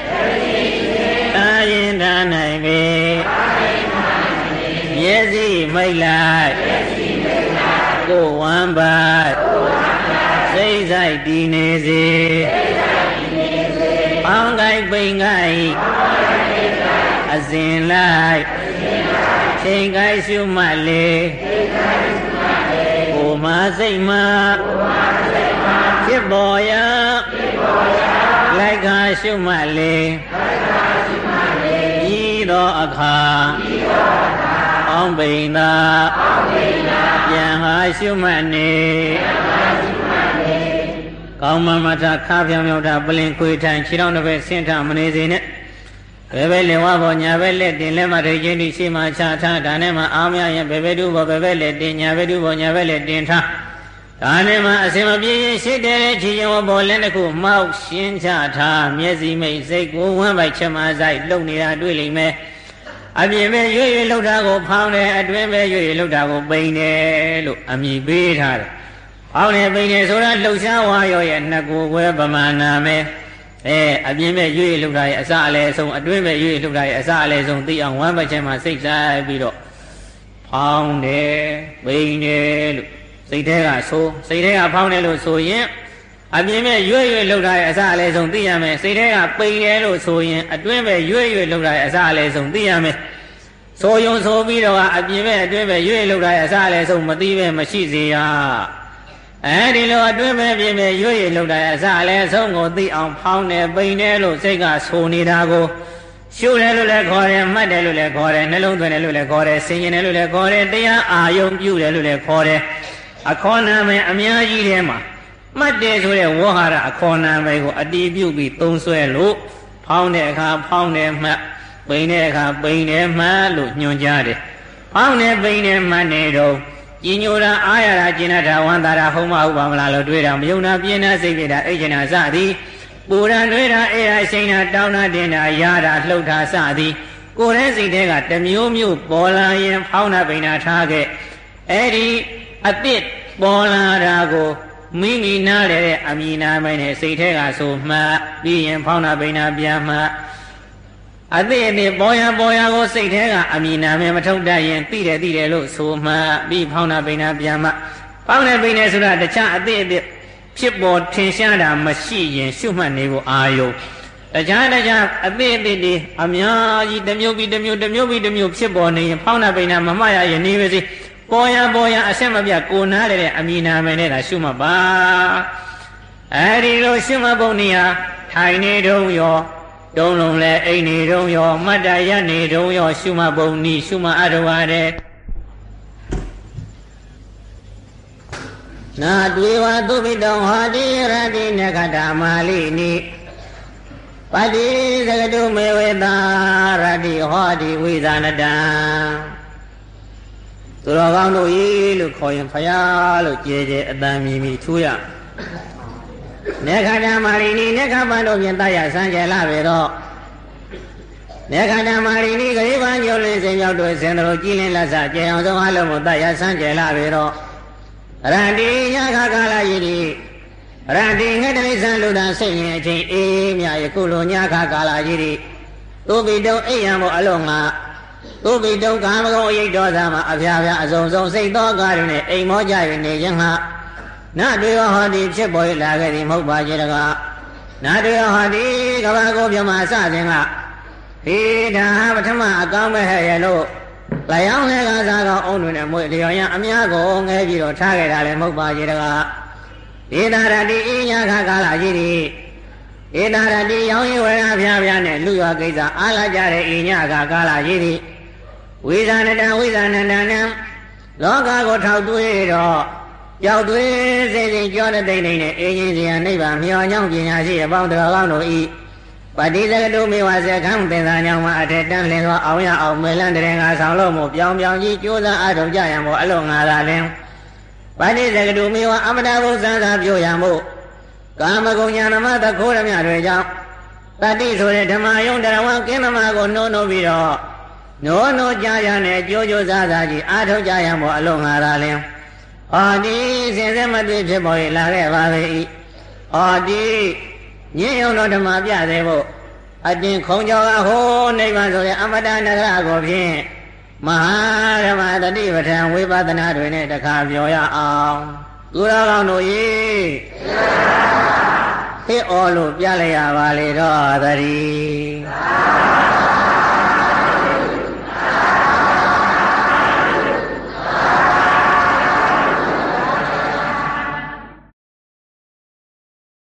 မျက်စိမိတ်လိုက်ကိုဝမ်းပါစိတ်ဆိုင်တည်နေစေအောင်းကိုက်ပိန်ကိုက်အစဉ်လိုက်ချိန်ကိုက်ရှုမှတ်လေကိုမစိတ်မှဖြစ်ပေါ်ရာလိုက်ခါရှုမှတ်လေဤသောအခါအော င်းပိန်သာပြန်ဟာရှုမှတ်နေကောင်းမမထခါပြောင်ပြောင်ထပလင်ခွေထိုင်ခြေတော်တစ်ဖက်ဆင်းထမနေစေနဲ့ဘယ်ပဲလင်ဝဘောညာပဲလက်တင်လက်မထိတ်ချင်းဒီရှိမှချထားဒါနဲ့မှအာမရရင်ဘယ်ပဲတူဘောဘယ်ပဲလက်တင်ညာပဲတူဘောညာပဲလက်တင်ထားဒါနဲ့မှအစင်မပြေရင်ရှိတဲ့ခြေချင်းဝဘောလက်တစ်ခုမောက်ရှင်းချထားမျက်စိမိတ်စိတ်ကိုဝမ်းပိုက်ချက်မဆိုင်လုံနေတာတွေ့လိမ့်မယ် အပြင်ပဲရွေ့ရွေ့လှုပ်တာကိုဖောင်းတယ်အတွင်းပဲရွေ့ရွေ့လှုပ်တာကိုပိန်တယ်လို့အမည်ပေးထားတယ်အောင်းနေပိနေဆိုတာလှုပ်ရှားဝါရောရဲ့နှစ်ကိုယ်ွယ်ပမာဏမယ်အဲအပြင်းမဲ့ရွေ့လှုပ်တာရဲ့အစအလဲဆုံးအတွင်းမဲ့ရွေ့လှုပ်တာရဲ့အစအလဲဆုံးသိအောင်ဝမ်းပတ်ချက်မှာစိတ်ဆိုင်ပြီးတော့ဖောင်းတယ်ပိနေလို့စိတ်ထဲကဆိုစိတ်ထဲကဖောင်းတယ်လို့ဆိုရင် အပြင်းမဲ့ရွေ့ရွေ့လှုပ်တာရဲ့အစအလဲဆုံးသိရမယ်စိတ်ထဲကပိန်တယ်လို့ဆိုရင်အတွင်းမဲ့ရွေ့ရွေ့လှုပ်တာရဲ့အစအလဲဆုံးသိရမယ်ဆိုယုံဆိုပြီးတော့အပြင်းမဲ့အတွင်းမဲ့ရွေ့လှုပ်တာရဲ့အစအလဲဆုံးမသိပဲမရှိစေရအဲဒီလိုအတွင်းပဲပြင်းပြရွရွလောက်တာအစလည်းအဆုံးကိုသိအောင်ဖောင်းတယ်ပိန်တယ်လို့စိတ်ကဆိုနေတာကိုရှုတယ်လို့လည်းခေါ်တယ်မှတ်တယ်လို့လည်းခေါ်တယ်နှလုံးသွင်းတယ်လို့လည်းခေါ်တယ်ဆင်ញင်တယ်လို့လည်းခေါ်တယ်တရားအာယုံပြုတယ်လို့လည်းခေါ်တယ်အခေါ်နာမည်အများကြီးထဲမှာ မှတ်တယ်ဆိုတဲ့ဝဟရအခေါ်နာမည်ကိုအတီးပြုပြီးသုံးဆွဲလို့ဖောင်းတဲ့အခါဖောင်းတယ်မှတ်ပိန်တဲ့အခါပိန်တယ်မှတ်လို့ညွှန်ကြားတယ်ဖောင်းတယ်ပိန်တယ်မှတ်နေတော့ကြီးညိုတာအားရတာကျင်တာဝန္တာတာဟုတ်မဟုတ်ပါမလားလို့တွေးတာမယုံတာပြင်းတာစိတ်ပြတာအိတ်ကျင်တာစသည်ပူရန်တွေးတာအေးတာရှိန်တာတောင်းတာတင်တာရတာလှုပ်တာစသည်ကိုယ်ရဲ့စိတ်ထဲကတမျိုးမျိုးပေါ်လာရင်ဖောင်းတာပိန်တာထားခဲ့အဲ့ဒီအစ်စ်ပေါ်လာတာကို မိမိနားလေတဲ့အမိနာမိုင်းနဲ့စိတ်ထဲကဆိုမှတ်ပြီးရင်ဖောင်းတာပိန်တာပြန်မှတ်အသေးအသေးပေါ်ရပေါ်ရကိုစိတ်ထဲကအမိနာမဲမထုတ်တတ်ရင်သိတယ်သိတယ်လို့ဆိုမှပြီးဖောင်းတာပိန်တာပြန်မှဖောင်းတယ်ပိန်တယ်ဆိုတာတခြားအသေးအသေးဖြစ်ပေါ်ထင်ရှားတာမရှိရင်ရှုမှတ်နေဖို့အာယုံတခြားတခြားအသေးအသေးတွေအများကြီးတစ်မျိုးပြီးတစ်မျိုးတစ်မျိုးပြီးတစ်မျိုးဖြစ်ပေါ်နေရင်ဖောင်းတာပိန်တာမမှတ်ရရင်နေပါစေ ပေါ်ရပေါ်ရအဆက်မပြကိုနားတဲ့အမိနာမဲနဲ့သာရှုမှတ်ပါအဲဒီလိုရှုမှတ်ဖို့နေရာထိုင်နေတုံးရောတုံးလုံးလဲအိမ်နေတုံးရောမတ်တရနေတုံးရောရှုမှတ်ပုံနီးရှုမှတ်အထဝါတဲ့နာတွေဝသုပိတောဟောတိရတိနခတမာလိနိပတိသကတုမေဝေတာရတိဟောတိဝိဇာနတံ သူတော်ကောင်းတို့ရေလို့ခေါ်ရင်ဖယားလို့ကြည်ကြည်အတန်မြည်မြည်ထူးရနေခန္ဓာမာရိနီနေခပန်တို့ဖြင့်တရဆံကြလာပေတော့နေခန္ဓာမာရိနီဂရိဗံညိုလင်းစင်ရောက်တို့စင်တို့ကြည်လင်းလက်စကျေအောင်ဆုံးအလုံးကိုတရဆံကြလာပေတော့ရန္တိညခကာလယိတိရန္တိငှက်တိဆံလူသာစိတ်ရင်အချင်းအေးမြယခုလိုညခကာလယိတိသူပိတုံအိယံမို့အလုံးငါ သူပိတုံကာမဂုံအယိတ်တော်သာမှာအဖျားဖျားအစုံစုံစိတ်သောကားတွေနဲ့အိမ်မောကြ၍နေခြင်းဟာနတွေဟောဒီဖြစ်ပေါ်လာခဲ့သည်မဟုတ်ပါကြတကားနတွေဟောဒီကဘာကိုပြမစခြင်းကဒီဒါဟာပထမအကောင်းပဲဟဲ့ရလို့လျောင်းလဲကစားကောင်းအောင်တွေနဲ့မွေလျော်ရန်အများကိုငဲပြီးတော့ထားခဲ့တာလည်းမဟုတ်ပါကြတကားဒေတာရတိအညာခကာလကြီးဒီဧတာရတိရောင်းရဝရဖျားဖျားနဲ့လူရောကိစ္စအားလာကြတဲ့အညခကာလကြီးဒီ ဝိဇာနတံဝိဇာနတံနံလောကကိုထောက်တွေးတော့ကြောက်သွေးစိတ်စိတ်ကြောတဲ့တိတ်တိတ်နဲ့အင်းကြီးစရာနိဗ္ဗာန်မျောညောင်းပညာရှိအပေါင်းတော်ကောင်းတို့ဤပတိစကတုမေဝဇခံသင်္သာညောင်းမှာအထက်တန်းလင်သောအောင်ရအောင်မေလန်းတရင်ကဆောင်လို့မို့ပြောင်းပြောင်းကြီးကြိုးစားအထောက်ကြရန်မို့အလို့ငါသာလင်ပတိစကတုမေဝအမတာဘုဇာသာပြောရန်မို့ကာမဂုဏ်ညာနမတခိုးရမြတွေကြောင့်တတိဆိုတဲ့ဓမ္မယုံတရားဝကင်းသမားကိုနှိုးနှိုးပြီးတော့ နိုးနိုးကြရနဲ့ကြိုးကြိုးစားစားကြီးအာထုတ်ကြရန်မို့အလို့ငါသာလင်ဟောဒီစင်စစ်မသိဖြစ်ပေါ်လာခဲ့ပါလေဤဟောဒီညင်ယုံတော်ဓမ္မပြသေးဖို့အတင်ခုံကြောကဟိုးနိဗ္ဗာန်ဆိုတဲ့အမတနဂရကိုဖြင့်မဟာဓမ္မတတိပဋ္ဌာန်ဝိပဿနာတွေနဲ့တခါပြောရအောင်သူတော်ကောင်းတို့ရေဟစ်အော်လို့ပြလိုက်ရပါလေတော့သတိ